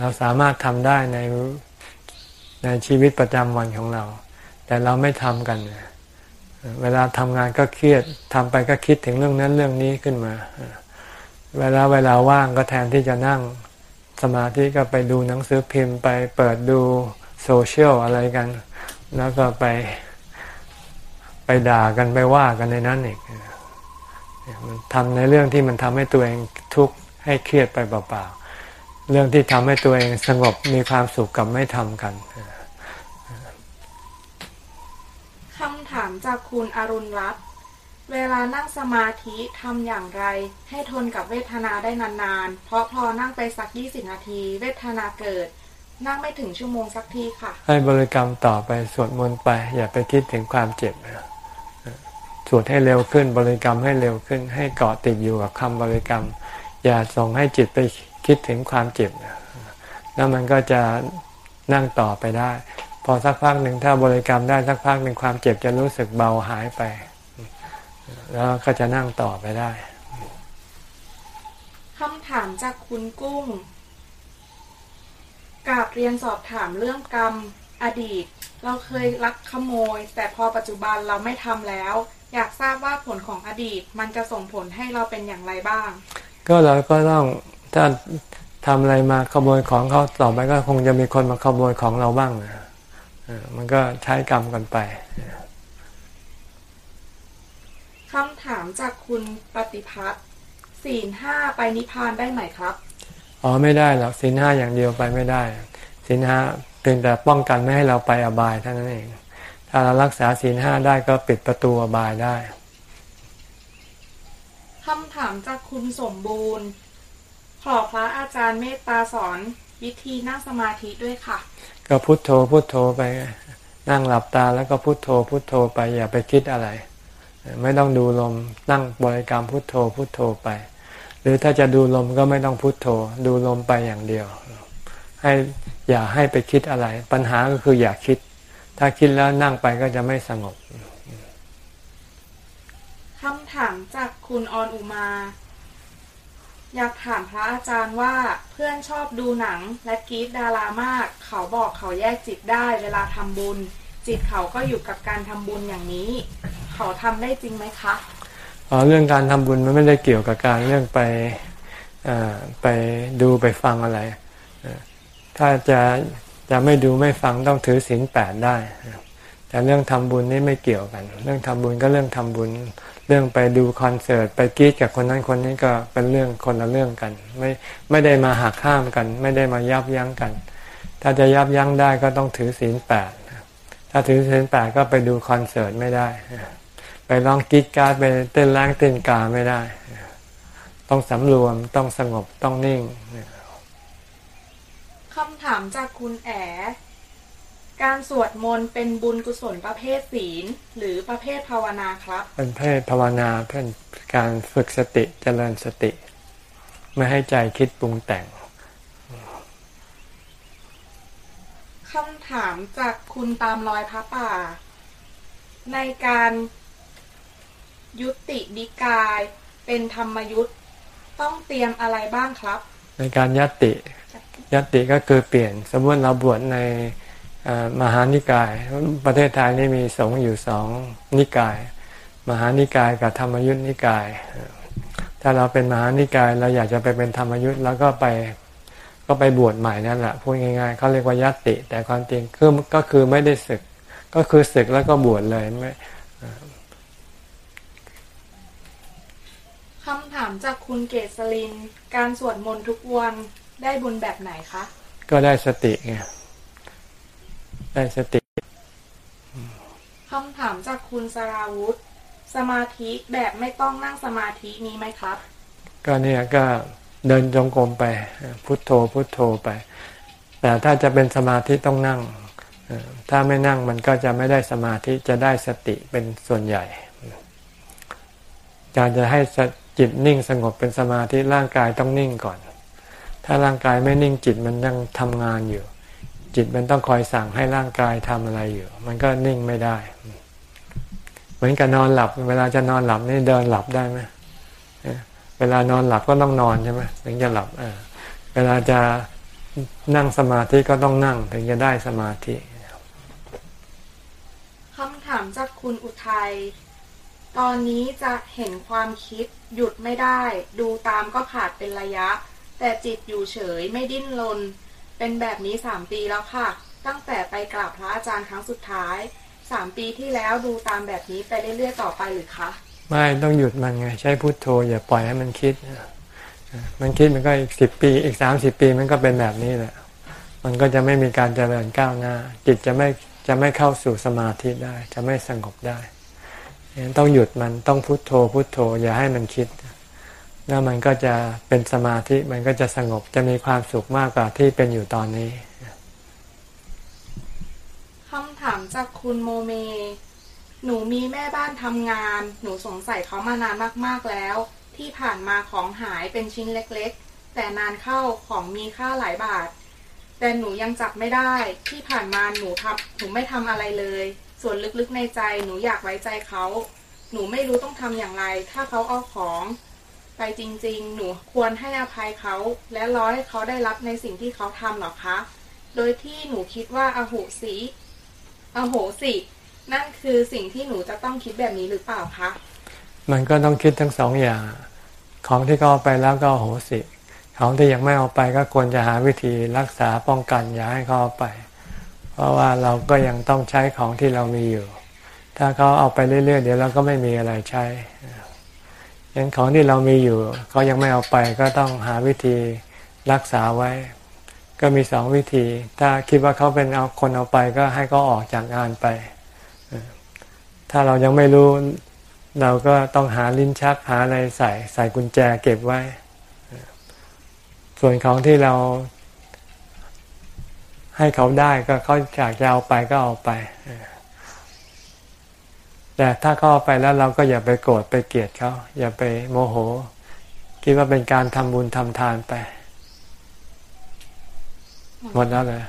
เราสามารถทำได้ในในชีวิตประจำวันของเรา แต่เราไม่ทำกันเเวลาทำงานก็เครียดทำไปก็คิดถึงเรื่องนั้นเรื่องนี้ขึ้นมา เวลาเวลาว่างก็แทนที่จะนั่งสมาธิก็ไปดูหนังสือพิมพ์ไปเปิดดูโซเชียลอะไรกัน แล้วก็ไปไปด่ากันไปว่ากันในนั้นอีกทำในเรื่องที่มันทำให้ตัวเองทุกข์ให้เครียดไปเปล่าๆเรื่องที่ทำให้ตัวเองสงบมีความสุขกับไม่ทำกันคำถาม จากคุณอรุณรัตน์เวลานั่งสมาธิทำอย่างไร ให้ทนกับเวทนาได้นานๆ เพราะพอนั่งไปสักยี่สิบนาที เวทนาเกิด นั่งไม่ถึงชั่วโมงสักทีค่ะ ให้บริกรรมต่อไปสวดมนต์ไป อย่าไปคิดถึงความเจ็บสวดให้เร็วขึ้นบริกรรมให้เร็วขึ้น ให้เกาะติดอยู่กับคำบริกรรม อย่าส่งให้จิตไปคิดถึงความเจ็บแล้วมันก็จะนั่งต่อไปได้ พอสักพักหนึ่งถ้าบริกรรมได้สักพักหนึ่งความเจ็บจะรู้สึกเบาหายไป แล้วก็จะนั่งต่อไปได้คำถามจากคุณกุ้งกราบเรียนสอบถามเรื่องกรรมอดีต เราเคยลักขโมย แต่พอปัจจุบันเราไม่ทำแล้ว อยากทราบว่าผลของอดีต มันจะส่งผลให้เราเป็นอย่างไรบ้าง ก็เราก็ต้องถ้าทำอะไรมาขโมยของเขาต่อไปก็คงจะมีคนมาขโมยของเราบ้างนะเออ มันก็ใช้กรรมกันไปคำถามจากคุณปฏิพัฒน์ศีลห้าไปนิพพานได้ไหมครับ อ๋อไม่ได้หรอกศีลห้าอย่างเดียวไปไม่ได้ศีลห้าเพียงแต่ป้องกันไม่ให้เราไปอบายเท่านั้นเอง ถ้าเรารักษาศีลห้าได้ก็ปิดประตูอบายได้คำถามจากคุณสมบูรณ์ ขอพระอาจารย์เมตตาสอนวิธีนั่งสมาธิด้วยค่ะ ก็พุโทโธพุโทโธไปนั่งหลับตาแล้วก็พุโทโธพุโทโธไปอย่าไปคิดอะไร ไม่ต้องดูลมนั่งบริกรรมพุโทโธพุโทโธไป หรือถ้าจะดูลมก็ไม่ต้องพุโทโธ ดูลมไปอย่างเดียว ให้อย่าให้ไปคิดอะไร ปัญหาก็คืออย่าคิด ถ้าคิดแล้วนั่งไปก็จะไม่สงบคำถามจากคุณออนอุมา อยากถามพระอาจารย์ว่าเพื่อนชอบดูหนังและกรีดดารามาก เขาบอกเขาแยกจิตได้เวลาทำบุญ จิตเขาก็อยู่กับการทำบุญอย่างนี้ เขาทำได้จริงไหมคะเรื่องการทำบุญมันไม่ได้เกี่ยวกับการเรื่องไปไปดูไปฟังอะไร ถ้าจะจะไม่ดูไม่ฟังต้องถือศีลแปดได้ แต่เรื่องทำบุญนี่ไม่เกี่ยวกัน เรื่องทำบุญก็เรื่องทำบุญ เรื่องไปดูคอนเสิร์ตไปกีดกับคนนั้นคนนี้ก็เป็นเรื่องคนละเรื่องกัน ไม่ไม่ได้มาหักข้ามกัน ไม่ได้มายับยั้งกัน ถ้าจะยับยั้งได้ก็ต้องถือศีลแปดถ้าถือศีลแปดก็ไปดูคอนเสิร์ตไม่ได้ ไปร้องกีดการ์ดไปเต้นแรงเต้นกาไม่ได้ ต้องสำรวมต้องสงบต้องนิ่งคำถามจากคุณแอ การสวดมนต์เป็นบุญกุศลประเภทศีล หรือประเภทภาวนาครับ เป็นเพศภาวนาเป็นการฝึกสติเจริญสติ ไม่ให้ใจคิดปรุงแต่งคำถามจากคุณตามรอยพระป่า ในการยุตินิกายเป็นธรรมยุทธ์ต้องเตรียมอะไรบ้างครับ ในการยัตติยัตติก็คือเปลี่ยน สมมติเราบวชในเอ่อ มหานิกาย ประเทศไทยนี่มีสงฆ์อยู่สองนิกาย มหานิกายกับธรรมยุทธนิกาย ถ้าเราเป็นมหานิกายเราอยากจะไปเป็นธรรมยุทธแล้วก็ไปก็ไปบวชใหม่นั่นแหละพูดง่ายๆเขาเรียกว่ายัตติแต่ความจริงคือก็คือไม่ได้ศึก ก็คือศึกแล้วก็บวชเลยไม่คำถามจากคุณเกษลิน การสวดมนต์ทุกวันได้บุญแบบไหนคะ ก็ได้สติไง ได้สติคำถามจากคุณสราวุธ สมาธิแบบไม่ต้องนั่งสมาธิมีไหมครับ ก็เนี่ยก็เดินจงกรมไป พุทโธพุทโธไป แต่ถ้าจะเป็นสมาธิต้องนั่งเอ่อถ้าไม่นั่งมันก็จะไม่ได้สมาธิจะได้สติเป็นส่วนใหญ่การจะให้สจิตนิ่งสงบเป็นสมาธิร่างกายต้องนิ่งก่อน ถ้าร่างกายไม่นิ่งจิตมันยังทำงานอยู่ จิตมันต้องคอยสั่งให้ร่างกายทำอะไรอยู่ มันก็นิ่งไม่ได้ เหมือนกับนอนหลับ เวลาจะนอนหลับนี่เดินหลับได้ไหมเวลานอนหลับก็ต้องนอนใช่ไหมถึงจะหลับเออเวลาจะนั่งสมาธิก็ต้องนั่ง ถึงจะได้สมาธิคำถามจากคุณอุทัย ตอนนี้จะเห็นความคิดหยุดไม่ได้ ดูตามก็ขาดเป็นระยะ แต่จิตอยู่เฉยไม่ดิ้นรน เป็นแบบนี้สามปีแล้วค่ะ ตั้งแต่ไปกราบพระอาจารย์ครั้งสุดท้ายสามปีที่แล้วดูตามแบบนี้ไปเรื่อย ๆ ต่อไปหรือคะไม่ต้องหยุดมันไง ใช้พุโทโธอย่าปล่อยให้มันคิดมันคิดมันก็อีกสิบปี อีกสามสิบปีมันก็เป็นแบบนี้แหละ มันก็จะไม่มีการเจริญก้าวหน้า จิตจะไม่จะไม่เข้าสู่สมาธิได้ จะไม่สงบได้ต้องหยุดมันต้องพุโทโธพุโทโธ อย่าให้มันคิด แล้วมันก็จะเป็นสมาธิมันก็จะสงบจะมีความสุขมากกว่าที่เป็นอยู่ตอนนี้คำถามจากคุณโมเม หนูมีแม่บ้านทำงาน หนูสงสัยเขามานานมากๆแล้ว ที่ผ่านมาของหายเป็นชิ้นเล็กๆ แต่นานเข้าของมีค่าหลายบาท แต่หนูยังจับไม่ได้ ที่ผ่านมาหนูทำหนูไม่ทำอะไรเลย ส่วนลึกๆในใจหนูอยากไว้ใจเขา หนูไม่รู้ต้องทำอย่างไร ถ้าเขาเอาของ ไปจริงๆ หนูควรให้อภัยเขา และรอให้เขาได้รับในสิ่งที่เขาทำหรอคะ โดยที่หนูคิดว่าอโหสีอโหสินั่นคือสิ่งที่หนูจะต้องคิดแบบนี้หรือเปล่าคะ มันก็ต้องคิดทั้งสองอย่าง ของที่เขาเอาไปแล้วก็โหสิ ของที่ยังไม่เอาไปก็ควรจะหาวิธีรักษาป้องกันอย่าให้เขาเอาไป เพราะว่าเราก็ยังต้องใช้ของที่เรามีอยู่ ถ้าเขาเอาไปเรื่อยๆเดี๋ยวเราก็ไม่มีอะไรใช้ ยังของที่เรามีอยู่เขายังไม่เอาไปก็ต้องหาวิธีรักษาไว้ ก็มีสองวิธี ถ้าคิดว่าเขาเป็นเอาคนเอาไปก็ให้เขาออกจากงานไป ถ้าเรายังไม่รู้เราก็ต้องหาลิ้นชักหาอะไรใส่ใส่กุญแจเก็บไว้ ส่วนของที่เรา ให้เขาได้ก็เขาอยากจะเอาไปก็เอาไป แต่ถ้าเขาเอาไปแล้วเราก็อย่าไปโกรธไปเกลียดเขาอย่าไปโมโห คิดว่าเป็นการทำบุญทำทานไป หมดแล้วเลย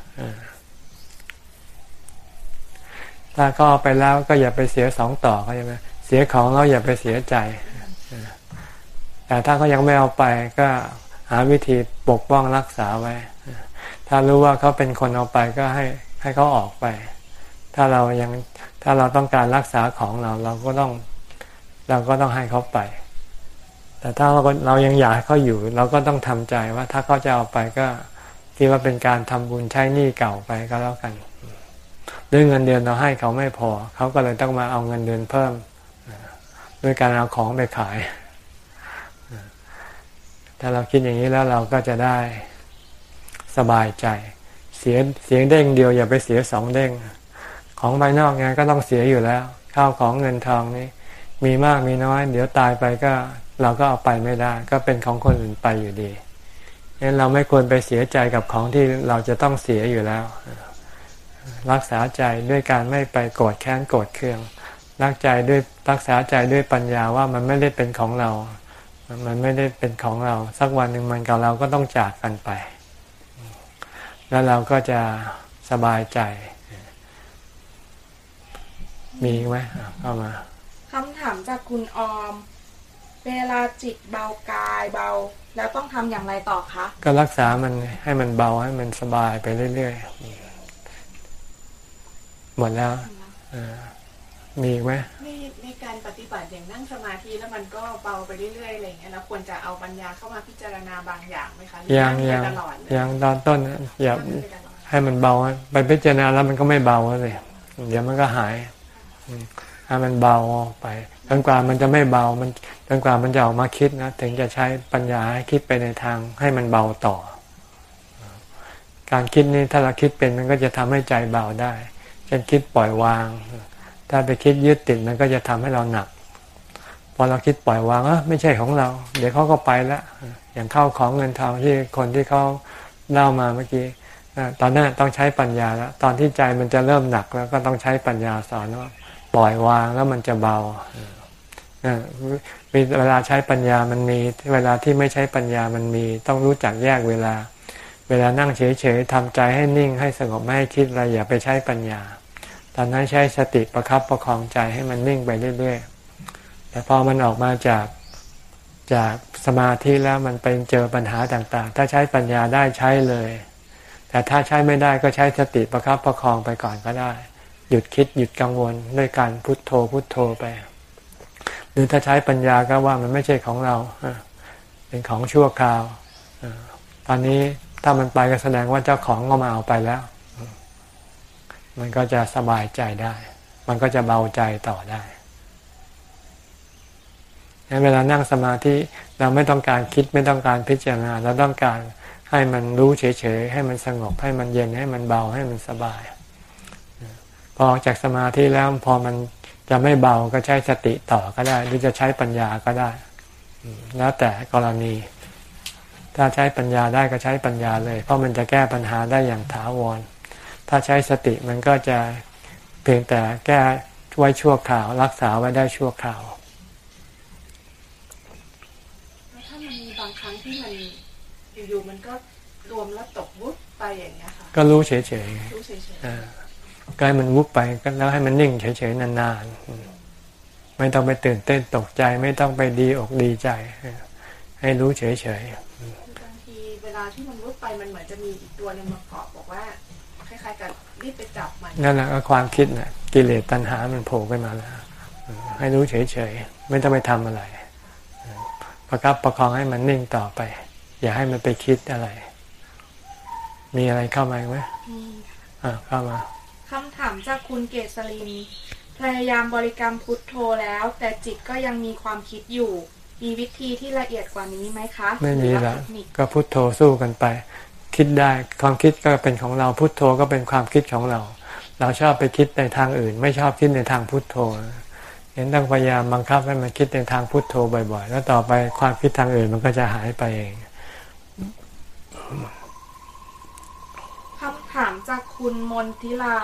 ถ้าก็เอาไปแล้วก็อย่าไปเสียสองต่อเขาใช่ไหมเสียของแล้วอย่าไปเสียใจแต่ถ้าเขายังไม่เอาไปก็หาวิธีปกป้องรักษาไว้ ถ้ารู้ว่าเขาเป็นคนเอาไปก็ให้ให้เขาออกไป ถ้าเรายัง ถ้าเราต้องการรักษาของเราเราก็ต้องเราก็ต้องให้เขาไป แต่ถ้าเราเรายังอยากให้เขาอยู่ เราก็ต้องทำใจว่า ถ้าเขาจะเอาไปก็คิดว่าเป็นการทำบุญใช้หนี้เก่าไปก็แล้วกันด้วยเงินเดือนเราให้เขาไม่พอ เขาก็เลยต้องมาเอาเงินเดือนเพิ่มด้วยการเอาของไปขาย ถ้าเราคิดอย่างนี้แล้วเราก็จะได้สบายใจ เสียเสียงเด้งเดียวอย่าไปเสียสองเด้ง ของภายนอกไงก็ต้องเสียอยู่แล้ว ข้าวของเงินทองนี่มีมากมีน้อย เดี๋ยวตายไปก็เราก็เอาไปไม่ได้ ก็เป็นของคนอื่นไปอยู่ดีงั้นเราไม่ควรไปเสียใจกับของที่เราจะต้องเสียอยู่แล้ว รักษาใจด้วยการไม่ไปโกรธแค้นโกรธเคืองรักใจด้วยรักษาใจด้วยปัญญาว่ามันไม่ได้เป็นของเรา มันไม่ได้เป็นของเรา สักวันหนึ่งมันกับเราก็ต้องจากกันไป แล้วเราก็จะสบายใจ มีไหมเข้ามาคำถามจากคุณออม เวลาจิตเบากายเบา แล้วต้องทำอย่างไรต่อคะก็รักษามันให้มันเบาให้มันสบายไปเรื่อยๆหมดแล้วมีไหมในในการปฏิบัติอย่างนั่งสมาธิแล้วมันก็เบาไปเรื่อยๆอะไรอย่างเงี้ยแล้วควรจะเอาปัญญาเข้ามาพิจารณาบางอย่างไหมคะยังยังยังตอนต้นอย่าให้มันเบาไปพิจารณาแล้วมันก็ไม่เบาเลยเดี๋ยวมันก็หาย ให้มันเบาไปจนกว่ามันจะไม่เบามันจนกว่ามันจะออกมาคิดนะถึงจะใช้ปัญญาให้คิดไปในทางให้มันเบาต่อ การคิดนี้ถ้าเราคิดเป็นมันก็จะทำให้ใจเบาได้เช่นคิดปล่อยวาง ถ้าไปคิดยึดติดมันก็จะทำให้เราหนัก พอเราคิดปล่อยวางเออไม่ใช่ของเรา เดี๋ยวเขาก็ไปล้วอย่างเข้าของเงินทองที่คนที่เขาเล่ามาเมื่อกี้ตอนนั้นต้องใช้ปัญญาแล้วตอนที่ใจมันจะเริ่มหนักแล้วก็ต้องใช้ปัญญาสอนว่า ล่อยวางแล้วมันจะเบามีเวลาใช้ปัญญามันมี เวลาที่ไม่ใช้ปัญญามันมี ต้องรู้จักแยกเวลา เวลานั่งเฉยๆทำใจให้นิ่งให้สงบไม่ให้คิดอะไรอย่าไปใช้ปัญญา ตอนนั้นใช้สติประครับประคองใจให้มันนิ่งไปเรื่อยๆ แต่พอมันออกมาจากจากสมาธิแล้วมันไปเจอปัญหาต่างๆ ถ้าใช้ปัญญาได้ใช้เลย แต่ถ้าใช้ไม่ได้ก็ใช้สติประครับประคองไปก่อนก็ได้ หยุดคิดหยุดกังวลด้วยการพุทโธพุทโธไป หรือถ้าใช้ปัญญาก็ว่ามันไม่ใช่ของเรา เป็นของชั่วคราว ตอนนี้ถ้ามันไปก็แสดงว่าเจ้าของก็มาเอาไปแล้ว มันก็จะสบายใจได้ มันก็จะเบาใจต่อได้เวลานั่งสมาธิเราไม่ต้องการคิดไม่ต้องการพิจารณาเราต้องการให้มันรู้เฉยๆให้มันสงบให้มันเย็นให้มันเบาให้มันสบาย พอจากสมาธิแล้วพอมันจะไม่เบาก็ใช้สติต่อก็ได้ หรือจะใช้ปัญญาก็ได้ แล้วแต่กรณี ถ้าใช้ปัญญาได้ก็ใช้ปัญญาเลย เพราะมันจะแก้ปัญหาได้อย่างถาวร ถ้าใช้สติมันก็จะเพียงแต่แก้ไว้ชั่วคราว รักษาไว้ได้ชั่วคราวแล้วถ้ามันมีบางครั้งที่มันอยู่ๆมันก็รวมแล้วตกวุบไปอย่างเงี้ยค่ะก็รู้เฉยรู้เฉยๆอ่า ก็ให้มันวุบไปก็แล้วให้มันนิ่งเฉยๆนานๆอืมไม่ต้องไปตื่นเต้นตกใจ ไม่ต้องไปดีอกดีใจ ให้รู้เฉยๆคือบางทีเวลาที่มันวุบไปมันเหมือนจะมีอีกตัวหนึงมาเกาะบอกว่าคล้ายๆกับรีบไปจับมันๆนั่นแหละก็ความคิดน่ะ กิเลสตัณหามันโผล่ขึ้นมาแล้วอืมให้รู้เฉยๆไม่ต้องไปทำอะไรอืมประคับประคองให้มันนิ่งต่อไป อย่าให้มันไปคิดอะไร มีอะไรเข้ามาไหมมีอ่าเข้ามา คำถามจากคุณเกษริน พยายามบริกรรมพุทโธแล้ว แต่จิตก็ยังมีความคิดอยู่ มีวิธีที่ละเอียดกว่านี้ไหมคะ ไม่มีหรือละว่าเทคนิคก็พุทโธสู้กันไป คิดได้ความคิดก็เป็นของเราพุทโธก็เป็นความคิดของเรา เราชอบไปคิดในทางอื่น ไม่ชอบคิดในทางพุทโธเห็นต้องพยายามบังคับให้มันคิดในทางพุทโธบ่อยๆ แล้วต่อไปความคิดทางอื่นมันก็จะหายไปเองคำถามจาก คุณมนทิลา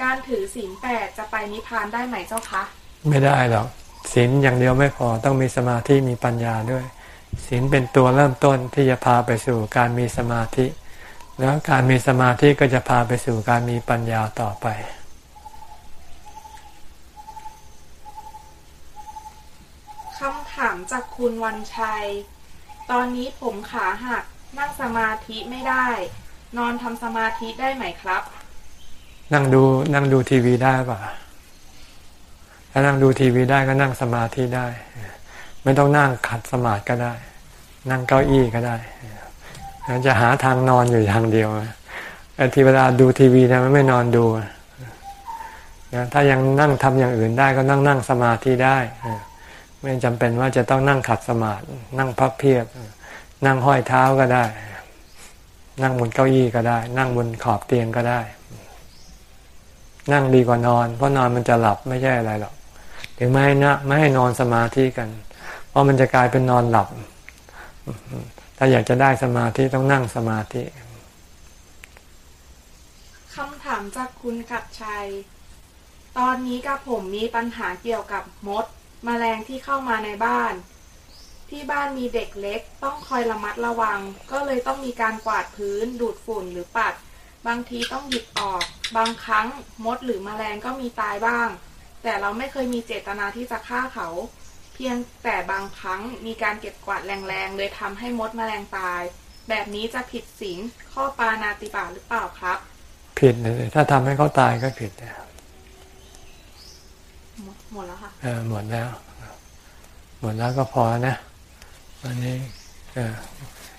การถือศีลแปดจะไปนิพพานได้ไหมเจ้าคะ ไม่ได้หรอกศีลอย่างเดียวไม่พอต้องมีสมาธิมีปัญญาด้วยศีลเป็นตัวเริ่มต้นที่จะพาไปสู่การมีสมาธิ แล้วการมีสมาธิก็จะพาไปสู่การมีปัญญาต่อไป คำถามจากคุณวันชัย ตอนนี้ผมขาหักนั่งสมาธิไม่ได้ นอนทำสมาธิได้ไหมครับ นั่งดูนั่งดูทีวีได้ป่ะถ้านั่งดูทีวีได้ก็นั่งสมาธิได้ ไม่ต้องนั่งขัดสมาธิก็ได้ นั่งเก้าอี้ก็ได้จะหาทางนอนอยู่ทางเดียวไอ้ที่เวลาดูทีวีนะมันไม่นอนดูนะถ้ายังนั่งทำอย่างอื่นได้ก็นั่งนั่งสมาธิได้ ไม่จำเป็นว่าจะต้องนั่งขัดสมาธินั่งพับเพียบ นั่งห้อยเท้าก็ได้ นั่งบนเก้าอี้ก็ได้ นั่งบนขอบเตียงก็ได้ นั่งดีกว่านอน เพราะนอนมันจะหลับไม่ใช่อะไรหรอกถึงไม่ให้นะไม่ให้นอนสมาธิกัน เพราะมันจะกลายเป็นนอนหลับ ถ้าอยากจะได้สมาธิต้องนั่งสมาธิคำถามจากคุณกัดชัย ตอนนี้กับผมมีปัญหาเกี่ยวกับมดแมลงที่เข้ามาในบ้าน ที่บ้านมีเด็กเล็ก ต้องคอยระมัดระวัง ก็เลยต้องมีการกวาดพื้น ดูดฝุ่นหรือปัด บางทีต้องหยิบออก บางครั้งมดหรือแมลงก็มีตายบ้าง แต่เราไม่เคยมีเจตนาที่จะฆ่าเขา เพียงแต่บางครั้งมีการเก็บกวาดแรงๆ เลยทำให้มดแมลงตาย แบบนี้จะผิดศีลข้อปานาติบาตหรือเปล่าครับ ผิดเลยถ้าทำให้เขาตายก็ผิดนะหมดหมดแล้วค่ะเออหมดแล้ว หมดแล้วก็พอนะ วันนี้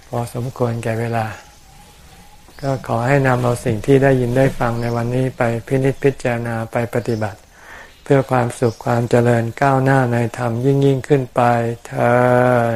พอสมควรแก่เวลา ก็ขอให้นำเอาสิ่งที่ได้ยินได้ฟังในวันนี้ไปพินิจพิจารณาไปปฏิบัติ เพื่อความสุขความเจริญก้าวหน้าในธรรมยิ่งยิ่งขึ้นไปเธอ